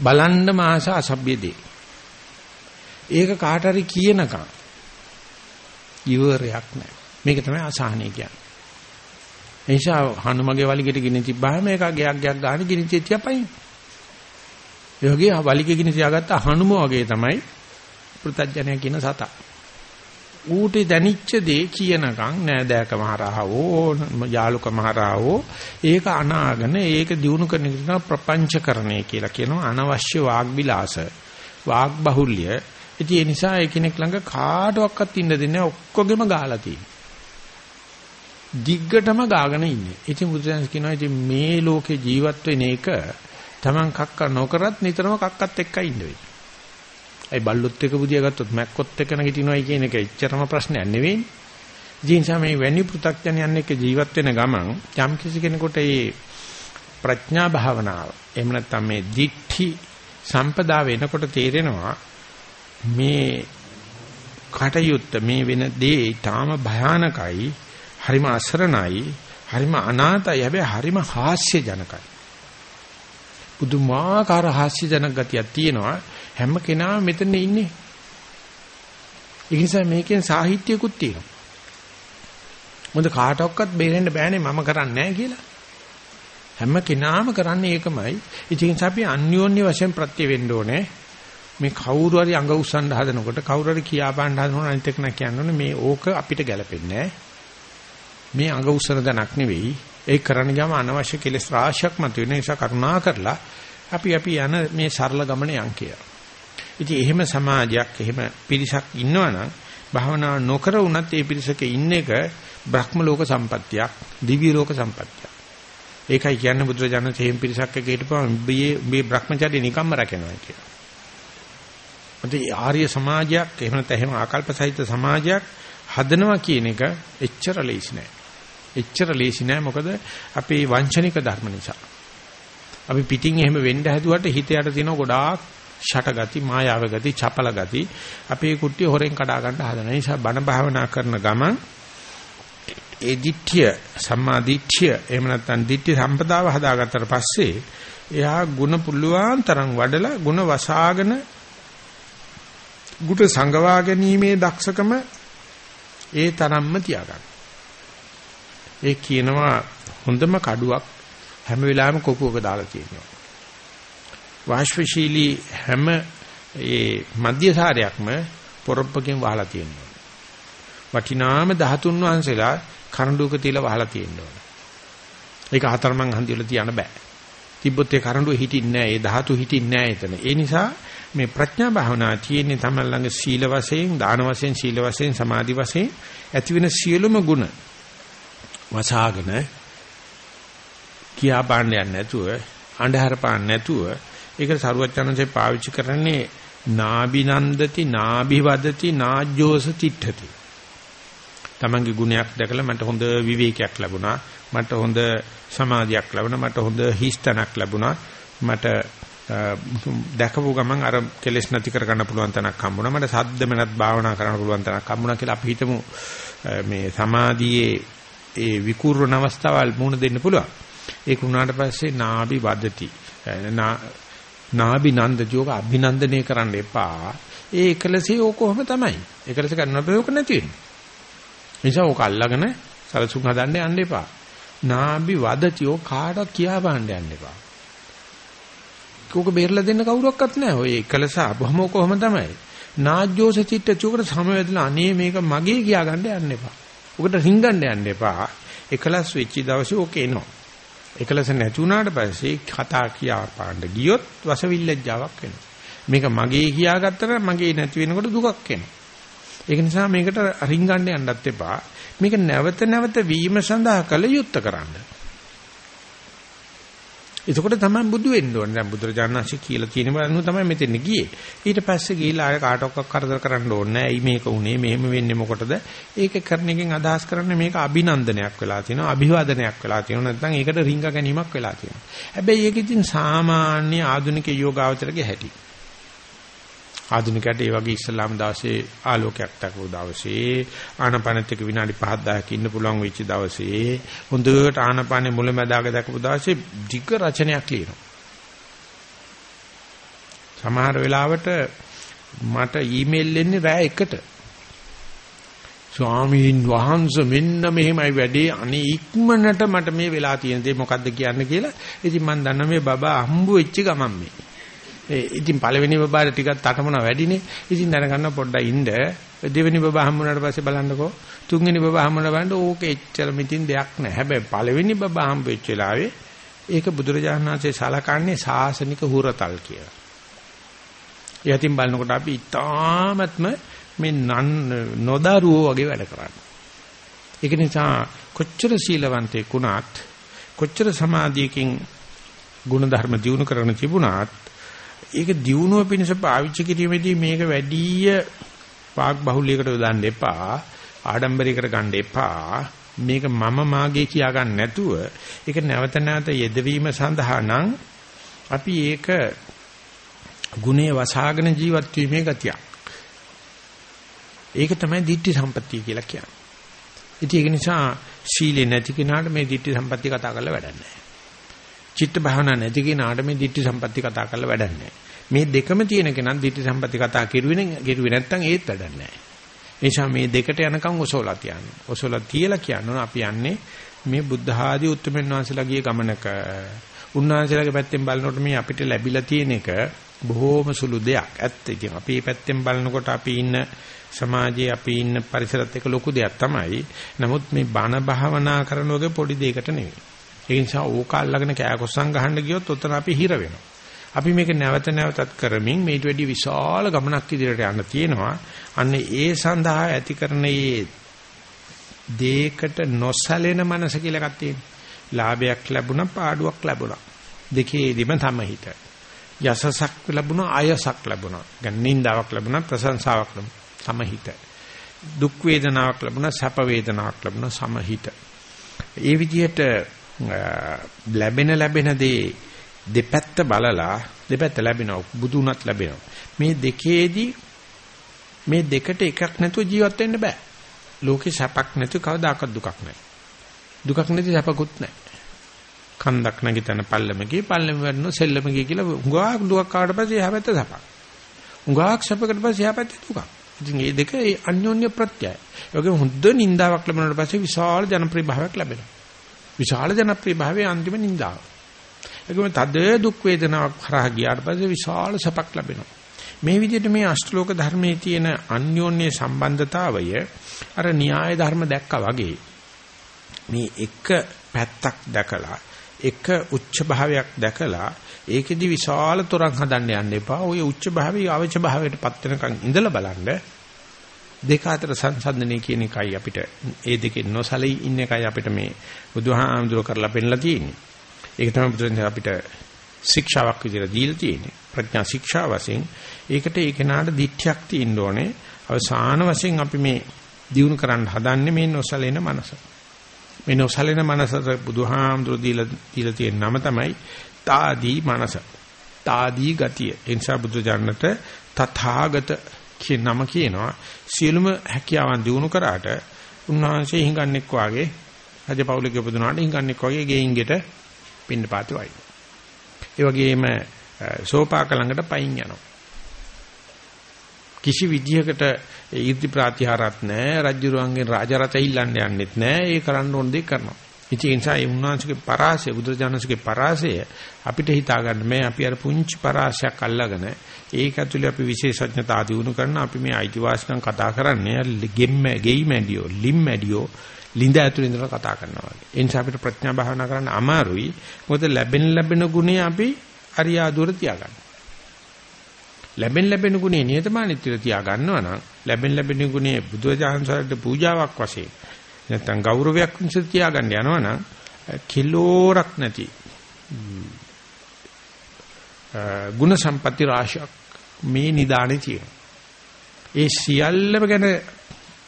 බලන්න මාස අසභ්‍ය දේ. ඒක කාට හරි කියනකම් ඉවරයක් නැහැ. මේක තමයි අසහනය කියන්නේ. එනිසා හනුමගේ වලිගෙට ගිනි තිබ්බාම ඒක ගයක් ගයක් ගන්න ගිනි තියපයින්. ඒ වගේ වලිගෙ ගිනි තියාගත්ත හනුම වගේ තමයි පෘතජ්ජනය කියන සතා. ඌට දැනිච්ච දේ කියනකම් නෑදෑකම හරහාවෝ යාලුකම හරහාවෝ ඒක අනාගෙන ඒක දිනු කරන එක ප්‍රපංචකරණය කියලා කියනවා අනවශ්‍ය වාග් විලාස වාග් බහුල්‍ය ඉතින් ඒ නිසා ඒ කෙනෙක් ළඟ කාටවත් ඉන්න දෙන්නේ ඔක්කොගෙම ගාලා තියෙනවා දිග්ගටම ගාගෙන ඉන්නේ. ඉතින් බුදුසසුන කියනවා ඉතින් මේ ලෝකේ ජීවත් වෙන එක Taman කක්ක නොකරත් නිතරම කක්කත් එක්කයි ඉන්න වෙයි. ඒ බල්ලොත් එක බුදියා ගත්තොත් මැක්කොත් එක නැගිටිනවයි කියන එක එච්චරම ප්‍රශ්නයක් නෙවෙයි. ජීන්සා මේ වැනි පෘ탁ඥයන් එක්ක ජීවත් වෙන ගමන් යම් කිසි කෙනෙකුට මේ ප්‍රඥා භාවනාව එහෙම නැත්නම් මේ දික්ඨි සම්පදා වෙනකොට තේරෙනවා මේ කටයුත්ත මේ වෙන දේ ඊටාම භයානකයි. හරිම අසරණයි හරිම අනාතයි හැබැයි හරිම හාස්‍ය ජනකයි පුදුමාකාර හාස්‍ය ජනක ගතියක් තියෙනවා හැම කෙනාම මෙතන ඉන්නේ. ඒ නිසා මේකෙන් සාහිත්‍යකුත් තියෙනවා. මොකද කාටවත් බේරෙන්න බෑනේ මම කරන්නේ නැහැ කියලා. හැම කෙනාම කරන්නේ ඒකමයි. ඉතින් අපි අන්‍යෝන්‍ය වශයෙන් ප්‍රත්‍ය වෙන්න ඕනේ. මේ කවුරු හරි අඟ උස්සන්න හදනකොට කවුරු හරි කියා පාන්න හදනකොට අනිත් එක නා කියන්නේ මේ ඕක අපිට ගැලපෙන්නේ මේ අඟ උස්සන දණක් නෙවෙයි. ඒක කරන්න ගියාම අනවශ්‍ය කෙලෙස් රාශියක් මතුවෙන නිසා කරුණා කරලා අපි අපි යන මේ සරල ගමන යන් කියලා. ඉතින් එහෙම සමාජයක් එහෙම පිරිසක් ඉන්නවනම් භාවනා නොකර වුණත් ඒ පිරිසක ඉන්න එක බ්‍රහ්ම ලෝක සම්පත්තියක් දිව්‍ය ලෝක සම්පත්තියක්. ඒකයි කියන්නේ බුදුරජාණන් තේම් පිරිසක් එක හිටපුවම මේ මේ Brahmacharya නිකම්ම රැකෙනවා කියලා. අද ආර්ය සමාජයක් එහෙම නැත්නම් එහෙම ආකල්ප සහිත සමාජයක් හදනවා කියන එක එච්චර ලේසි නෑ. එච්චර ලේසි නෑ මොකද අපේ වංචනික ධර්ම නිසා. අපි පිටින් එහෙම වෙන්න හැදුවට හිත යට තියෙන ගොඩාක් ෂට ගති, මායාව ගති, චපල ගති අපේ කුට්ටිය හොරෙන් කඩා ගන්න හදන නිසා බණ භාවනා කරන ගමන් ඒ දිට්ඨිය සම්මා දිට්ඨිය එහෙම නැත්නම් දිට්ඨි සම්පදාව හදාගත්තට පස්සේ එයා ಗುಣ පුල්ලුවාන් තරම් වඩලා ಗುಣ වසාගෙන ගුට සංගවා ගැනීමේ දක්ෂකම ඒ තරම්ම තියාගන්න. ඒ කියනවා හොඳම කඩුවක් හැම වෙලාවෙම කොපුවක දාලා තියෙනවා. වාෂ්පශීලී හැම ඒ මධ්‍යසාරයක්ම පොරොප්පකින් වහලා තියෙනවා. වටිනාම 13 වහන්සේලා කරඬුවක තියලා වහලා තියෙනවා. ඒක හතරමං හන්දිවල තියන්න බෑ. තිබ්බොත් ඒ කරඬුව හිටින්නේ නැහැ. ඒ ධාතු හිටින්නේ නැහැ එතන. ඒ නිසා මේ ප්‍රඥා භාවනා තියෙන්නේ තමයි ළඟ සීල වශයෙන්, දාන වශයෙන්, සීල වශයෙන්, සමාධි වශයෙන් ඇති වෙන සියලුම ගුණ වසාගෙන කියා පාන්නේ නැතුව, අන්ධහර පාන්නේ නැතුව ඒකට සරුවච්චන්සේ පාවිච්චි කරන්නේ නාබිනන්දති නාභිවදති නාජ්ජෝස තිට්ඨති. තමන්ගේ ගුණයක් දැකලා මට හොඳ විවේකයක් ලැබුණා. මට හොඳ සමාධියක් ලැබුණා. මට හොඳ හිස්තනක් ලැබුණා. මට දැකපු ගමන් අර කෙලෙස් නැති කර ගන්න පුළුවන් තැනක් හම්බුණා. මට සද්ද මනත් භාවනා කරන්න පුළුවන් තැනක් හම්බුණා කියලා අපි හිතමු මේ සමාධියේ ඒ විකූර්ණ අවස්ථාවල් මුණ දෙන්න පුළුවන්. ඒක උනාට පස්සේ නාභි වදති. නාබිනන්දජෝග අභිනන්දනය කරන්න එපා. ඒ එකලසේ ඕක කොහොම තමයි. එකලස කරන්න බෑ ඕක නැති වෙන්නේ. නිසා ඕක අල්ලගෙන සලසුන් හදන්න යන්න එපා. නාබි වදති ඕක කාටවත් කියා බාන්න යන්න එපා. කෝක බේරලා දෙන්න කවුරක්වත් නැහැ. ඔය එකලස අපහම කොහොම තමයි. නාජ්ජෝස චිත්ත චුකට සමවැදලා අනේ මේක මගේ කියා ගන්න යන්න එපා. උකට රින්ගන්න යන්න එපා. එකලස් වෙච්ච දවසේ ඕක එනවා. එකලස නැති වුණාට පස්සේ කතා කියා පාන්න ගියොත් වසවිල්ලජ්ජාවක් වෙනවා. මේක මගේ කියාගත්තට මගේ නැති වෙනකොට දුකක් එනවා. ඒක නිසා මේකට රින්ගන්න යන්නත් එපා. මේක නැවත නැවත වීම සඳහා කල යුත්තේ කරන්න. එතකොට තමයි බුදු වෙන්න ඕනේ. දැන් බුදුරජාණන්සේ කියලා තියෙන බඳු තමයි මෙතන ගියේ. ඊට පස්සේ ගිහිලා ආය කාටවත් කරදර කරන්න ඕනේ නැහැ. ඇයි මේක උනේ? මෙහෙම වෙන්නේ මොකටද? ඒක කරන එකෙන් අදහස් කරන්නේ මේක අභිනන්දනයක් වෙලා තියෙනවා. අභිවාදනයක් වෙලා තියෙනවා. නැත්නම් ඒකට රිංග ගැනීමක් වෙලා තියෙනවා. හැබැයි ඒක ඉතින් සාමාන්‍ය ආධුනික යෝගාවචරගේ හැටි. ආධුනිකයට ඒ වගේ ඉස්ලාම් දාසේ ආලෝකයක් දක්වපු දවසේ ආනපනෙත් එක විනාඩි 5 10ක් ඉන්න පුළුවන් වෙච්ච දවසේ හොඳට ආනපනේ මුලැමැදාක දක්වපු දවසේ ධික රචනයක් ලියනවා. සමහර වෙලාවට මට ඊමේල් එන්නේ රෑ එකට. ස්වාමීන් වහන්සේ මෙන්න මෙහෙමයි වැඩේ. අනේ ඉක්මනට මට මේ වෙලා තියෙන දේ මොකද්ද කියන්න කියලා. ඉතින් මම දන්නා මේ බබා හම්බු වෙච්ච ගමන් මේ. ඉතින් පළවෙනි බබාට ටිකක් තටමන වැඩිනේ. ඉතින් දැනගන්න පොඩ්ඩක් ඉන්න. දෙවෙනි බබා හම්බුනාට පස්සේ බලන්නකෝ. තුන්වෙනි බබා හම්බුනා බලන්න ඕකේ එච්චර මිතින් දෙයක් නැහැ. හැබැයි පළවෙනි බබා හම්බ වෙච්ච වෙලාවේ ඒක බුදුරජාණන් වහන්සේ සලකන්නේ සාසනික හුරතල් කියලා. යතින් බලනකොට අපි ඊටාත්ම මේ නොදරුවෝ වගේ වැඩ කරන්නේ. ඒක නිසා කොච්චර සීලවන්තයෙක් වුණත් කොච්චර සමාධියකින් ಗುಣධර්ම දියුණු කරගෙන තිබුණත් ඒක දියුණුව පිණිස පාවිච්චි කිරීමේදී මේක වැඩිය වාග් බහුල්‍යයකට යොදන්න එපා ආඩම්බරයකට ගන්න එපා මේක මම මාගේ කියා ගන්න නැතුව ඒක නැවත නැවත යෙදවීම සඳහා නම් අපි ඒක ගුණේ වසහාගෙන ජීවත් වීමේ ගතියක්. ඒක තමයි ditthi සම්පත්තිය කියලා කියන්නේ. ඉතින් ඒක නිසා සීලේ නැති කෙනාට මේ ditthi සම්පත්තිය කතා කරලා වැඩක් නැහැ. චිත්ත භාවනා නැති කෙනාට මේ ditthi සම්පත්තිය කතා කරලා වැඩක් නැහැ. මේ දෙකම තියෙන කෙනා ditthi සම්පත්තිය කතා කරුවේ කෙරුවේ නැත්නම් ඒත් වැඩක් නැහැ. නිසා මේ දෙකට යනකම් ඔසෝලා තියන්නේ. ඔසෝලා තියලා කියනවා අපි යන්නේ මේ බුද්ධ ආදී උත්තරමන් වහන්සේලා ගිය ගමනක. උන්වහන්සේලාගේ පැත්තෙන් බලනකොට මේ අපිට ලැබිලා තියෙන එක බොහෝම සුළු දෙයක්. ඇත්ත ඉතින් අපි මේ පැත්තෙන් බලනකොට අපි ඉන්න සමාජයේ අපි ඉන්න පරිසරත් එක්ක ලොකු දෙයක් තමයි. නමුත් මේ බණ භාවනා කරන වගේ පොඩි දෙයකට නෙවෙයි. ඒ නිසා ඕක අල්ලගෙන කෑකොස්සන් ගහන්න ගියොත් උතන අපි හිර වෙනවා. අපි මේක නැවත නැවතත් කරමින් මේට වැඩි විශාල ගමනක් ඉදිරියට යන්න තියෙනවා. අන්න ඒ සඳහා ඇති කරන මේ දේකට නොසැලෙන මනස කියලා එකක් තියෙනවා. ලාභයක් ලැබුණා, පාඩුවක් ලැබුණා. දෙකේදීම තමහිත. යසසක් ලැබුණා, ආයසක් ලැබුණා. ගන්නින්දාවක් ලැබුණා, ප්‍රශංසාවක් ලැබුණා. සමහිත. දුක් වේදනාවක් ලැබුණා, සැප වේදනාවක් ලැබුණා, සමහිත. ඒ විදිහට ලැබෙන ලැබෙන දේ දෙපැත්ත බලලා දෙපැත්ත ලැබෙනවා බුදුනත් ලැබෙනවා. මේ දෙකේදී මේ දෙකට එකක් නැතුව ජීවත් වෙන්න බෑ. ලෝකේ සැපක් නැතුව කවදාකවත් දුකක් නැහැ. දුකක් නැති සැපකුත් නැහැ. කන්දක් නැගිටන පල්ලමකී පල්ලම වෙන්න සෙල්ලමකී කියලා උඟාක් දුකක් ආවට පස්සේ එහා පැත්ත සැපක්. උඟාක් සැපකට පස්සේ එහා පැත්තේ දුකක්. ඉතින් මේ දෙක ඒ අන්‍යෝන්‍ය ප්‍රත්‍යයයි. ඒ වගේ හොඳ නින්දාවක් ලැබුණාට පස්සේ විශාල ජනප්‍රිය භාවයක් ලැබෙනවා. විශාල ජනප්‍රිය භාවයේ අන්තිම නින්දාව. ඒකම තද දුක් වේදනාවක් කරා ගියාට පස්සේ විශාල සැපක් ලැබෙනවා. මේ විදිහට මේ අෂ්ටලෝක ධර්මයේ තියෙන අන්‍යෝන්‍ය සම්බන්ධතාවය අර න්‍යාය ධර්ම දැක්කා වගේ මේ එක පැත්තක් දැකලා එක උච්ච භාවයක් දැකලා ඒකෙදි විශාල තොරන් හදන්න යන්න එපා. ওই උච්ච භාවයේ අවච භාවයට පත් වෙනකන් ඉඳලා බලන්න. දෙක අතර සංසන්දනය කියන එකයි අපිට ඒ දෙකේ නොසලී ඉන්න එකයි අපිට මේ බුදුහාමුදුර කරලා පෙන්නලා තියෙන්නේ. ඒක තමයි බුදුරජාණන් අපිට ශික්ෂාවක් විදිහට දීලා තියෙන්නේ. ප්‍රඥා ශික්ෂා වශයෙන් ඒකට ඒ කෙනාට දිට්ඨියක් තියෙන්න ඕනේ. අවසාන වශයෙන් අපි මේ දිනු කරන්න හදන්නේ මේ නොසලෙන මනස. මේ නොසලෙන මනසට බුදුහාමුදුර දීලා දීලා තියෙන නම තමයි තාදී මනස. තාදී ගතිය. ඒ නිසා බුදුජානකට තථාගත කියන නම කියනවා. සියලුම හැකියාවන් දිනු කරාට උන්වහන්සේ හිඟන්නෙක් වාගේ රජපෞලක උපදුනාට හිඟන්නෙක් වාගේ ගෙයින් ගෙට පින්න පාති වයි. ඒ වගේම සෝපාක ළඟට පයින් යනවා. කිසි විදියකට ඊර්ති ප්‍රාතිහාරත් නැහැ රජුරුවන්ගෙන් රාජරත ඉල්ලන්න යන්නෙත් නැහැ ඒ කරන්න ඕන දේ කරනවා ඉතින් ඒ නිසා ඒ උන්වහන්සේගේ පරාසය බුදුරජාණන්සේගේ පරාසය අපිට හිතා ගන්න මේ අපි අර පුංචි පරාසයක් අල්ලගෙන ඒක ඇතුලේ අපි විශේෂඥතා දිනු කරන අපි මේ අයිතිවාසිකම් කතා කරන්නේ ගෙම්ම ගෙයි මැඩියෝ ලිම් මැඩියෝ ලිඳ ඇතුලේ ඉඳලා කතා කරනවා වගේ. ඒ නිසා අපිට ප්‍රඥා භාවනා කරන්න අමාරුයි. මොකද ලැබෙන ලැබෙන ගුණේ අපි අරියාදුවර තියාගන්න. ලැබෙන ලැබෙන ගුණේ නියතමානීත්වයට තියා ගන්නවා නම් ලැබෙන ලැබෙන ගුණේ බුදුරජාණන් පූජාවක් වශයෙන් නැත්නම් ගෞරවයක් විශ්ස තියාගන්න යනවනම් කිලෝරක් නැති ගුණ සම්පatti රාශියක් මේ නිදානේ තියෙනවා. ඒ සියල්ලම ගැන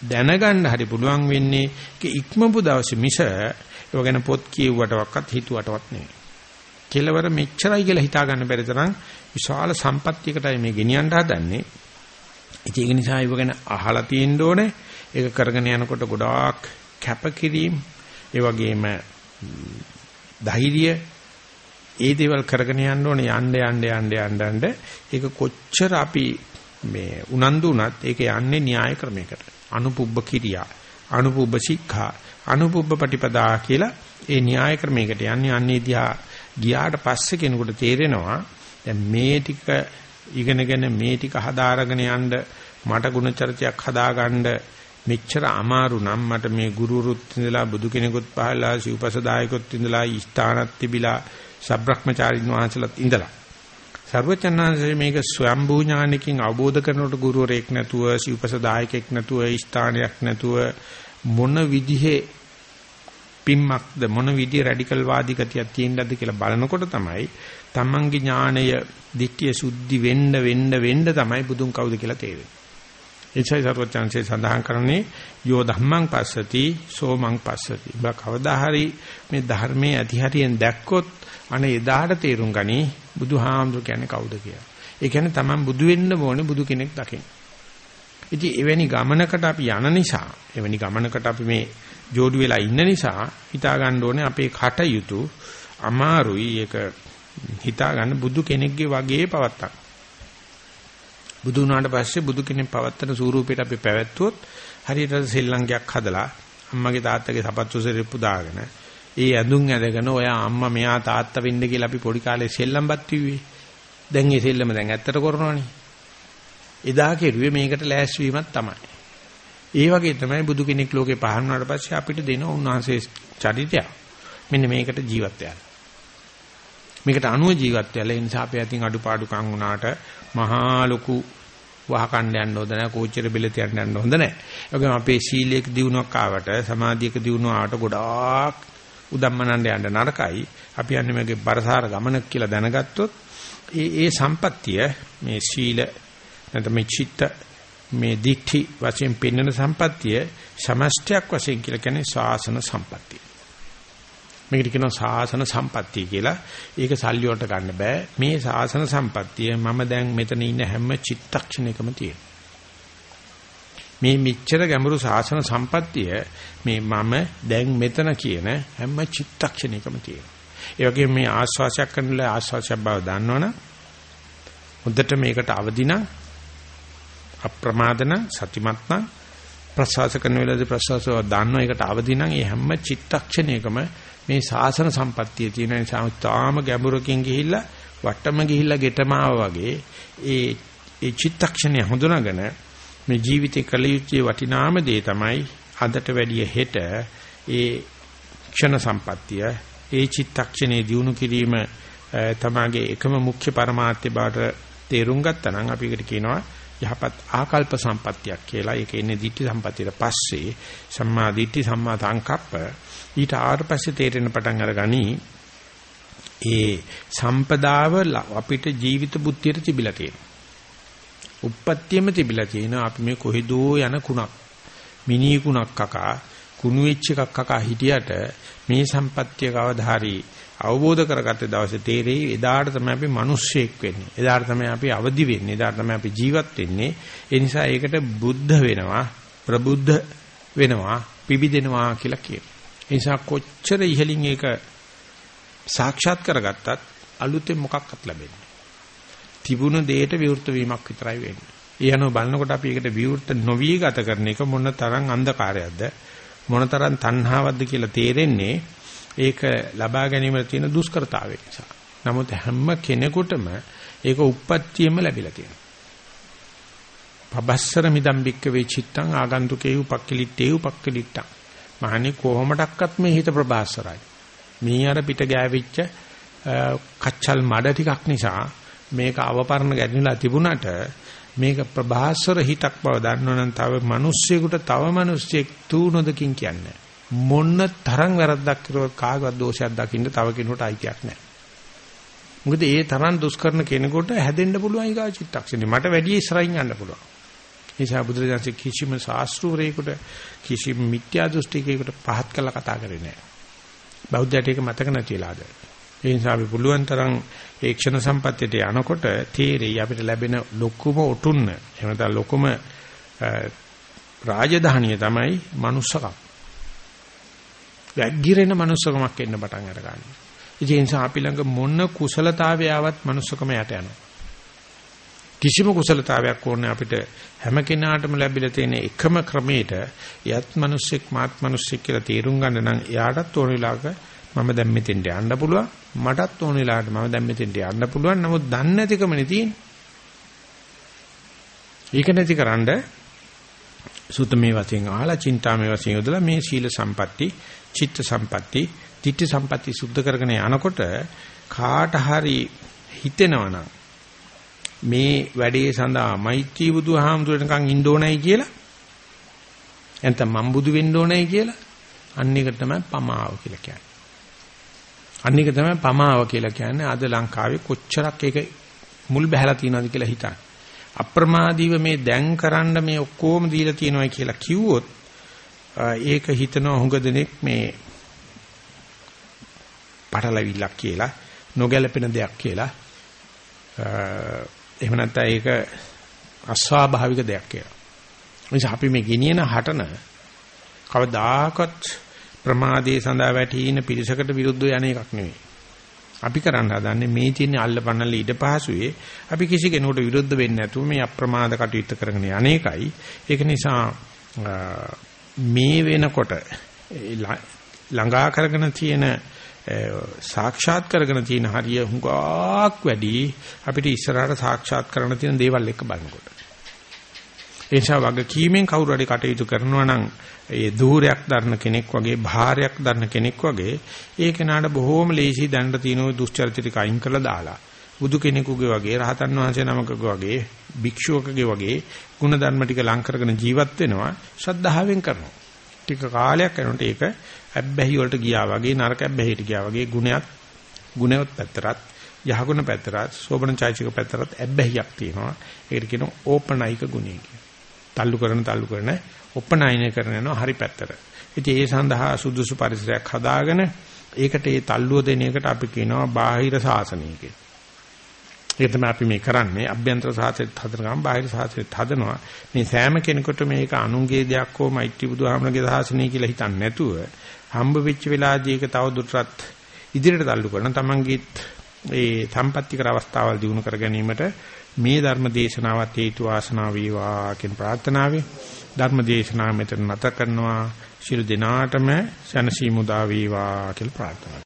දැනගන්න හරි පුළුවන් වෙන්නේ ඉක්මපු දවසේ මිස ඒව ගැන පොත් කියුවටවත් හිතුවටවත් නෙවෙයි. කෙලවර මෙච්චරයි කියලා හිතා ගන්න බැරි තරම් විශාල සම්පත්තියකටයි මේ ගෙනියන්න හදන්නේ. ඉතින් ඒක නිසා ඒව ගැන අහලා තියෙන්න ඕනේ. ඒක කරගෙන යනකොට ගොඩාක් කැපකිරීම ඒ වගේම ධෛර්යය ඒ දේවල් කරගෙන යන්න ඕනේ යන්න යන්න යන්න යන්න යන්න ඒක කොච්චර අපි මේ උනන්දු උනත් ඒක යන්නේ න්‍යාය ක්‍රමයකට අනුපුබ්බ කිරියා අනුපුබ්බ ශික්ෂා අනුපුබ්බ පටිපදා කියලා ඒ න්‍යාය ක්‍රමයකට යන්නේ. අන්නේ දිහා ගියාට පස්සේ කෙනෙකුට තේරෙනවා දැන් මේ ටික ඉගෙනගෙන මේ ටික හදාරගෙන යන්න මට ගුණ චරිතයක් හදාගන්න මෙච්චර අමාරු නම් මට මේ ගුරුරුත් ඉඳලා බුදු කෙනෙකුත් පහළලා සිව්පසදායකොත් ඉඳලා ස්ථානත් තිබිලා සබ්‍රහ්මචාරින් වහන්සේලාත් ඉඳලා. සර්වචන්නාංශයේ මේක ස්වයම්බූ ඥානකින් අවබෝධ කරනකොට ගුරුවරයෙක් නැතුව සිව්පසදායකෙක් නැතුව ස්ථානයක් නැතුව මොන විදිහේ පිම්මක්ද මොන විදිහේ රැඩිකල් වාදී ගතියක් තියෙනවද කියලා බලනකොට තමයි තමන්ගේ ඥාණය දිට්ඨිය සුද්ධි වෙන්න වෙන්න වෙන්න තමයි බුදුන් කවුද කියලා තේරෙන්නේ. එචයි සර්වචන්සේ සඳහන් කරන්නේ යෝ ධම්මං පස්සති සෝමං පස්සති. බා කවදා හරි මේ ධර්මයේ ඇතිහරියෙන් දැක්කොත් අනේ එදාට තේරුම් ගනි බුදුහාමුදුර කියන්නේ කවුද කියලා. ඒ කියන්නේ Taman බුදු වෙන්න ඕනේ බුදු කෙනෙක් දකින්න. ඉතින් එවැනි ගමනකට අපි යන නිසා එවැනි ගමනකට අපි මේ ජෝඩු වෙලා ඉන්න නිසා හිතා ගන්න ඕනේ අපේ කටයුතු අමාරුයි ඒක හිතා ගන්න බුදු කෙනෙක්ගේ වගේ පවත්තක්. බුදු වුණාට පස්සේ බුදු කෙනෙක් පවත්තන ස්වරූපයට අපි පැවැත්වුවොත් හරියට සෙල්ලංගයක් හදලා අම්මගේ තාත්තගේ සපත්තු සෙරෙප්පු දාගෙන ඒ ඇඳුම් ඇඳගෙන ඔයා අම්මා මෙයා තාත්තා වෙන්න කියලා අපි පොඩි කාලේ සෙල්ලම්පත් කිව්වේ. දැන් ඒ සෙල්ලම දැන් ඇත්තට කරනවනේ. එදා කෙරුවේ මේකට ලෑස්වීමක් තමයි. ඒ වගේ තමයි බුදු කෙනෙක් ලෝකේ පහන් වුණාට පස්සේ අපිට දෙන උන්වහන්සේ චරිතය. මෙන්න මේකට ජීවත් වෙන්න. මේකට අනුව ජීවත් වෙලා ඒ නිසා අපි අතින් අඩුපාඩුකම් වුණාට මහා ලොකු වහකණ්ඩ යන්න හොඳ නැහැ කෝච්චර බෙලට යන්න යන්න හොඳ නැහැ. ඒ වගේම අපේ සීලයක දියුණුවක් ආවට සමාධියක දියුණුව ආවට ගොඩාක් උදම්මනන්න යන්න නරකයි. අපි යන්නේ මේකේ බරසාර ගමනක් කියලා දැනගත්තොත් ඒ ඒ සම්පත්තිය මේ සීල නැත්නම් මේ චිත්ත මේ දිඨි වශයෙන් පෙන්වන සම්පත්තිය සමස්තයක් වශයෙන් කියලා කියන්නේ ශාසන සම්පත්තිය. මේකට කියනවා ශාසන සම්පත්තිය කියලා. ඒක සල්ලි වලට ගන්න බෑ. මේ ශාසන සම්පත්තිය මම දැන් මෙතන ඉන්න හැම චිත්තක්ෂණයකම තියෙනවා. මේ මිච්ඡර ගැඹුරු ශාසන සම්පත්තිය මේ මම දැන් මෙතන කියන හැම චිත්තක්ෂණයකම තියෙනවා. ඒ වගේම මේ ආස්වාසයක් කරනලා ආස්වාසයක් බව දන්නවනම් හොඳට මේකට අවදින අප්‍රමාදන සතිමත්න ප්‍රසවාස කරන වෙලාවේදී ප්‍රසවාසව දන්නව ඒකට අවදින ඒ හැම චිත්තක්ෂණයකම මේ ශාසන සම්පත්තිය තියෙන නිසා තාම ගැඹුරකින් ගිහිල්ලා වටම ගිහිල්ලා ගෙටම වගේ ඒ ඒ චිත්තක්ෂණය හඳුනාගෙන මේ ජීවිතේ කල යුත්තේ වටිනාම දේ තමයි අදට වැඩිය හෙට ඒ ක්ෂණ සම්පත්තිය ඒ චිත්තක්ෂණේ දිනු කිරීම තමගේ එකම මුඛ්‍ය පරමාර්ථය බවට තේරුම් ගත්තා නම් අපි ඒකට කියනවා යහපත් ආකල්ප සම්පත්තියක් කියලා. ඒක ඉන්නේ ditthi සම්පත්තියට පස්සේ සම්මා ditthi සම්මා සංකප්ප ඊට ආවට පස්සේ තේරෙන පටන් අරගනි ඒ සම්පදාව අපිට ජීවිත බුද්ධියට තිබිලා තියෙනවා. උප්පත්තියම තිබිලා තියෙනවා අපි මේ කොහෙදෝ යන කුණක්. මිනී කුණක් කකා කුණු වෙච්ච එකක් කකා හිටියට මේ සම්පත්තිය කවදාහරි අවබෝධ කරගත්ත දවසේ තේරෙයි එදාට තමයි අපි මිනිස්සෙක් වෙන්නේ. එදාට තමයි අපි අවදි වෙන්නේ. එදාට තමයි අපි ජීවත් වෙන්නේ. ඒ නිසා ඒකට බුද්ධ වෙනවා, ප්‍රබුද්ධ වෙනවා, පිබිදෙනවා කියලා කියනවා. ඒ නිසා කොච්චර ඉහලින් ඒක සාක්ෂාත් කරගත්තත් අලුතෙන් මොකක්වත් ලැබෙන්නේ තිබුණ දෙයට විවෘත වීමක් විතරයි වෙන්නේ. ඒ අනුව බලනකොට අපි ඒකට විවෘත නොවි ගත කරන එක මොන තරම් අන්ධකාරයක්ද මොන තරම් තණ්හාවක්ද කියලා තේරෙන්නේ ඒක ලබා ගැනීමට තියෙන දුෂ්කරතාවය නිසා. නමුත් හැම කෙනෙකුටම ඒක උප්පත්තියෙම ලැබිලා තියෙනවා. පබස්සර මිදම් බික්ක වේ චිත්තං ආගන්තුකේ උපක්කලිට්ඨේ උපක්කලිට්ඨං. මහණි කොහොමඩක්වත් මේ හිත ප්‍රබාස්සරයි. මේ අර පිට ගෑවිච්ච කච්චල් මඩ ටිකක් නිසා මේක අවපරණ ගැටෙනලා තිබුණට මේක ප්‍රභාස්වර හිතක් බව දන්නවනම් තව මිනිස්සෙකුට තව මිනිස්සෙක් තුනොදකින් කියන්නේ මොන්න තරම් වැරද්දක් කරුවා කාගවත් දෝෂයක් දකින්න තව කෙනෙකුට අයිතියක් නැහැ. මොකද ඒ තරම් දුෂ්කරන කෙනෙකුට හැදෙන්න පුළුවන් ඊගා චිත්තක්ෂණේ මට වැඩි ඉස්සරහින් යන්න පුළුවන්. ඒ නිසා බුදුරජාණන් කිසිම ශාස්ත්‍රූරේකට කිසිම මිත්‍යා දෘෂ්ටිකයකට පහත් කළා කතා කරේ නැහැ. බෞද්ධයට ඒක මතක නැතිලාද. ඒ නිසා අපි පුළුවන් තරම් ඒ ක්ෂණ සම්පත්තියට යනකොට තේරෙයි අපිට ලැබෙන ලොකුම ඔටුන්න එහෙම නැත්නම් ලොකුම රාජධානිය තමයි manussකම්. වැග්ගිරෙන manussකමක් එන්න පටන් අර ගන්නවා. ඒ නිසා අපි ළඟ මොන කුසලතාවයාවත් manussකම යට යනවා. කිසිම කුසලතාවයක් ඕනේ අපිට හැම කෙනාටම ලැබිලා තියෙන එකම ක්‍රමයට යත් මිනිස්සෙක් මාත් මිනිස්සෙක් කියලා තේරුම් ගන්න නම් එයාටත් ඕන වෙලාවක මම දැන් මෙතෙන්ට යන්න පුළුවන්. මටත් ඕන වෙලාවට මම දැන් මෙතෙන්ට යන්න පුළුවන්. නමුත් දන්නේ නැතිකමනේ තියෙන්නේ. ඒක නැතිකරනද සුතමේ වශයෙන් අහලා චින්තාමේ වශයෙන් යොදලා මේ සීල සම්පatti, චිත්ත සම්පatti, තිට්ඨි සම්පatti සුද්ධ කරගෙන යනකොට කාට හරි හිතෙනවනම් මේ වැඩේ සඳහා මෛත්‍රී බුදුහාමුදුරනකන් ඉන්න ඕනයි කියලා නැත්නම් මම් බුදු වෙන්න ඕනයි කියලා අන්න එක තමයි පමාව කියලා කියන්නේ. අන්න එක තමයි පමාව කියලා කියන්නේ අද ලංකාවේ කොච්චරක් ඒක මුල් බහැලා තියෙනවද කියලා හිතන්න. අප්‍රමාදීව මේ දැන් කරන්න මේ ඔක්කොම දීලා තියෙනවා කියලා කිව්වොත් ඒක හිතනවා හුඟ දෙනෙක් මේ පටලවිල්ලක් කියලා නොගැලපෙන දෙයක් කියලා එහෙම නැත්නම් ඒක අස්වාභාවික දෙයක් කියලා. නිසා අපි මේ ගෙනියන හටන කවදාකවත් ප්‍රමාදයේ සඳහා වැටීන පිරිසකට විරුද්ධව යන එකක් නෙවෙයි. අපි කරන්න හදන්නේ මේ තියෙන අල්ලපන්නල ඉඩ පහසුවේ අපි කිසි කෙනෙකුට විරුද්ධ වෙන්නේ නැතුව මේ අප්‍රමාද කටයුත්ත කරගෙන යන්නේකයි. ඒක නිසා මේ වෙනකොට ළඟා කරගෙන තියෙන සාක්ෂාත් කරගෙන තියෙන හරිය හුඟක් වැඩි අපිට ඉස්සරහට සාක්ෂාත් කරන්න තියෙන දේවල් එක බලනකොට. ඒ නිසා වගකීමෙන් කවුරු හරි කටයුතු කරනවා නම් ඒ දූරයක් දරන කෙනෙක් වගේ භාරයක් දරන කෙනෙක් වගේ ඒ කෙනාට බොහෝම ලේසි දැනට තියෙන දුස්චරිත ටික අයින් කරලා දාලා බුදු කෙනෙකුගේ වගේ රහතන් වහන්සේ නමකගේ වගේ භික්ෂුවකගේ වගේ ගුණ ධර්ම ටික ලං කරගෙන ජීවත් වෙනවා ශ්‍රද්ධාවෙන් කරනවා ටික කාලයක් යනකොට ඒක ඇබ්බැහි වලට ගියා වගේ නරක ඇබ්බැහිට ගියා වගේ ගුණයක් ගුණවත් පැත්තරත් යහගුණ පැත්තරත් සෝබන චෛසික පැත්තරත් ඇබ්බැහියක් තියෙනවා ඒකට කියනවා ඕපනයික ගුණය කියලා තල්ලු කරන තල්ලු කරන උපනායනය කරන යනවා හරි පැත්තට. ඉතින් ඒ සඳහා සුදුසු පරිසරයක් හදාගෙන ඒකට ඒ තල්ලුව දෙන එකට අපි කියනවා බාහිර සාසනය කියලා. ඒක තමයි අපි මේ කරන්නේ අභ්‍යන්තර සාසනෙත් හදන ගමන් බාහිර සාසනෙත් හදනවා. මේ සෑම කෙනෙකුට මේක අනුන්ගේ දෙයක් හෝ මෛත්‍රී බුදුහාමරගේ සාසනය කියලා හිතන්නේ නැතුව හම්බ වෙච්ච වෙලාවදී ඒක තව දුරටත් ඉදිරියට තල්ලු කරන තමන්ගේත් ඒ සම්පත්‍තිකර අවස්ථාවල් දිනු කර ගැනීමට මේ ධර්ම දේශනාවත් හේතු වාසනා වේවා කියන ප්‍රාර්ථනාවෙන් ධර්ම දේශනාව මෙතන නැත කරනවා. ශිරු දිනාටම සනසීමුදා වේවා කියලා ප්‍රාර්ථනා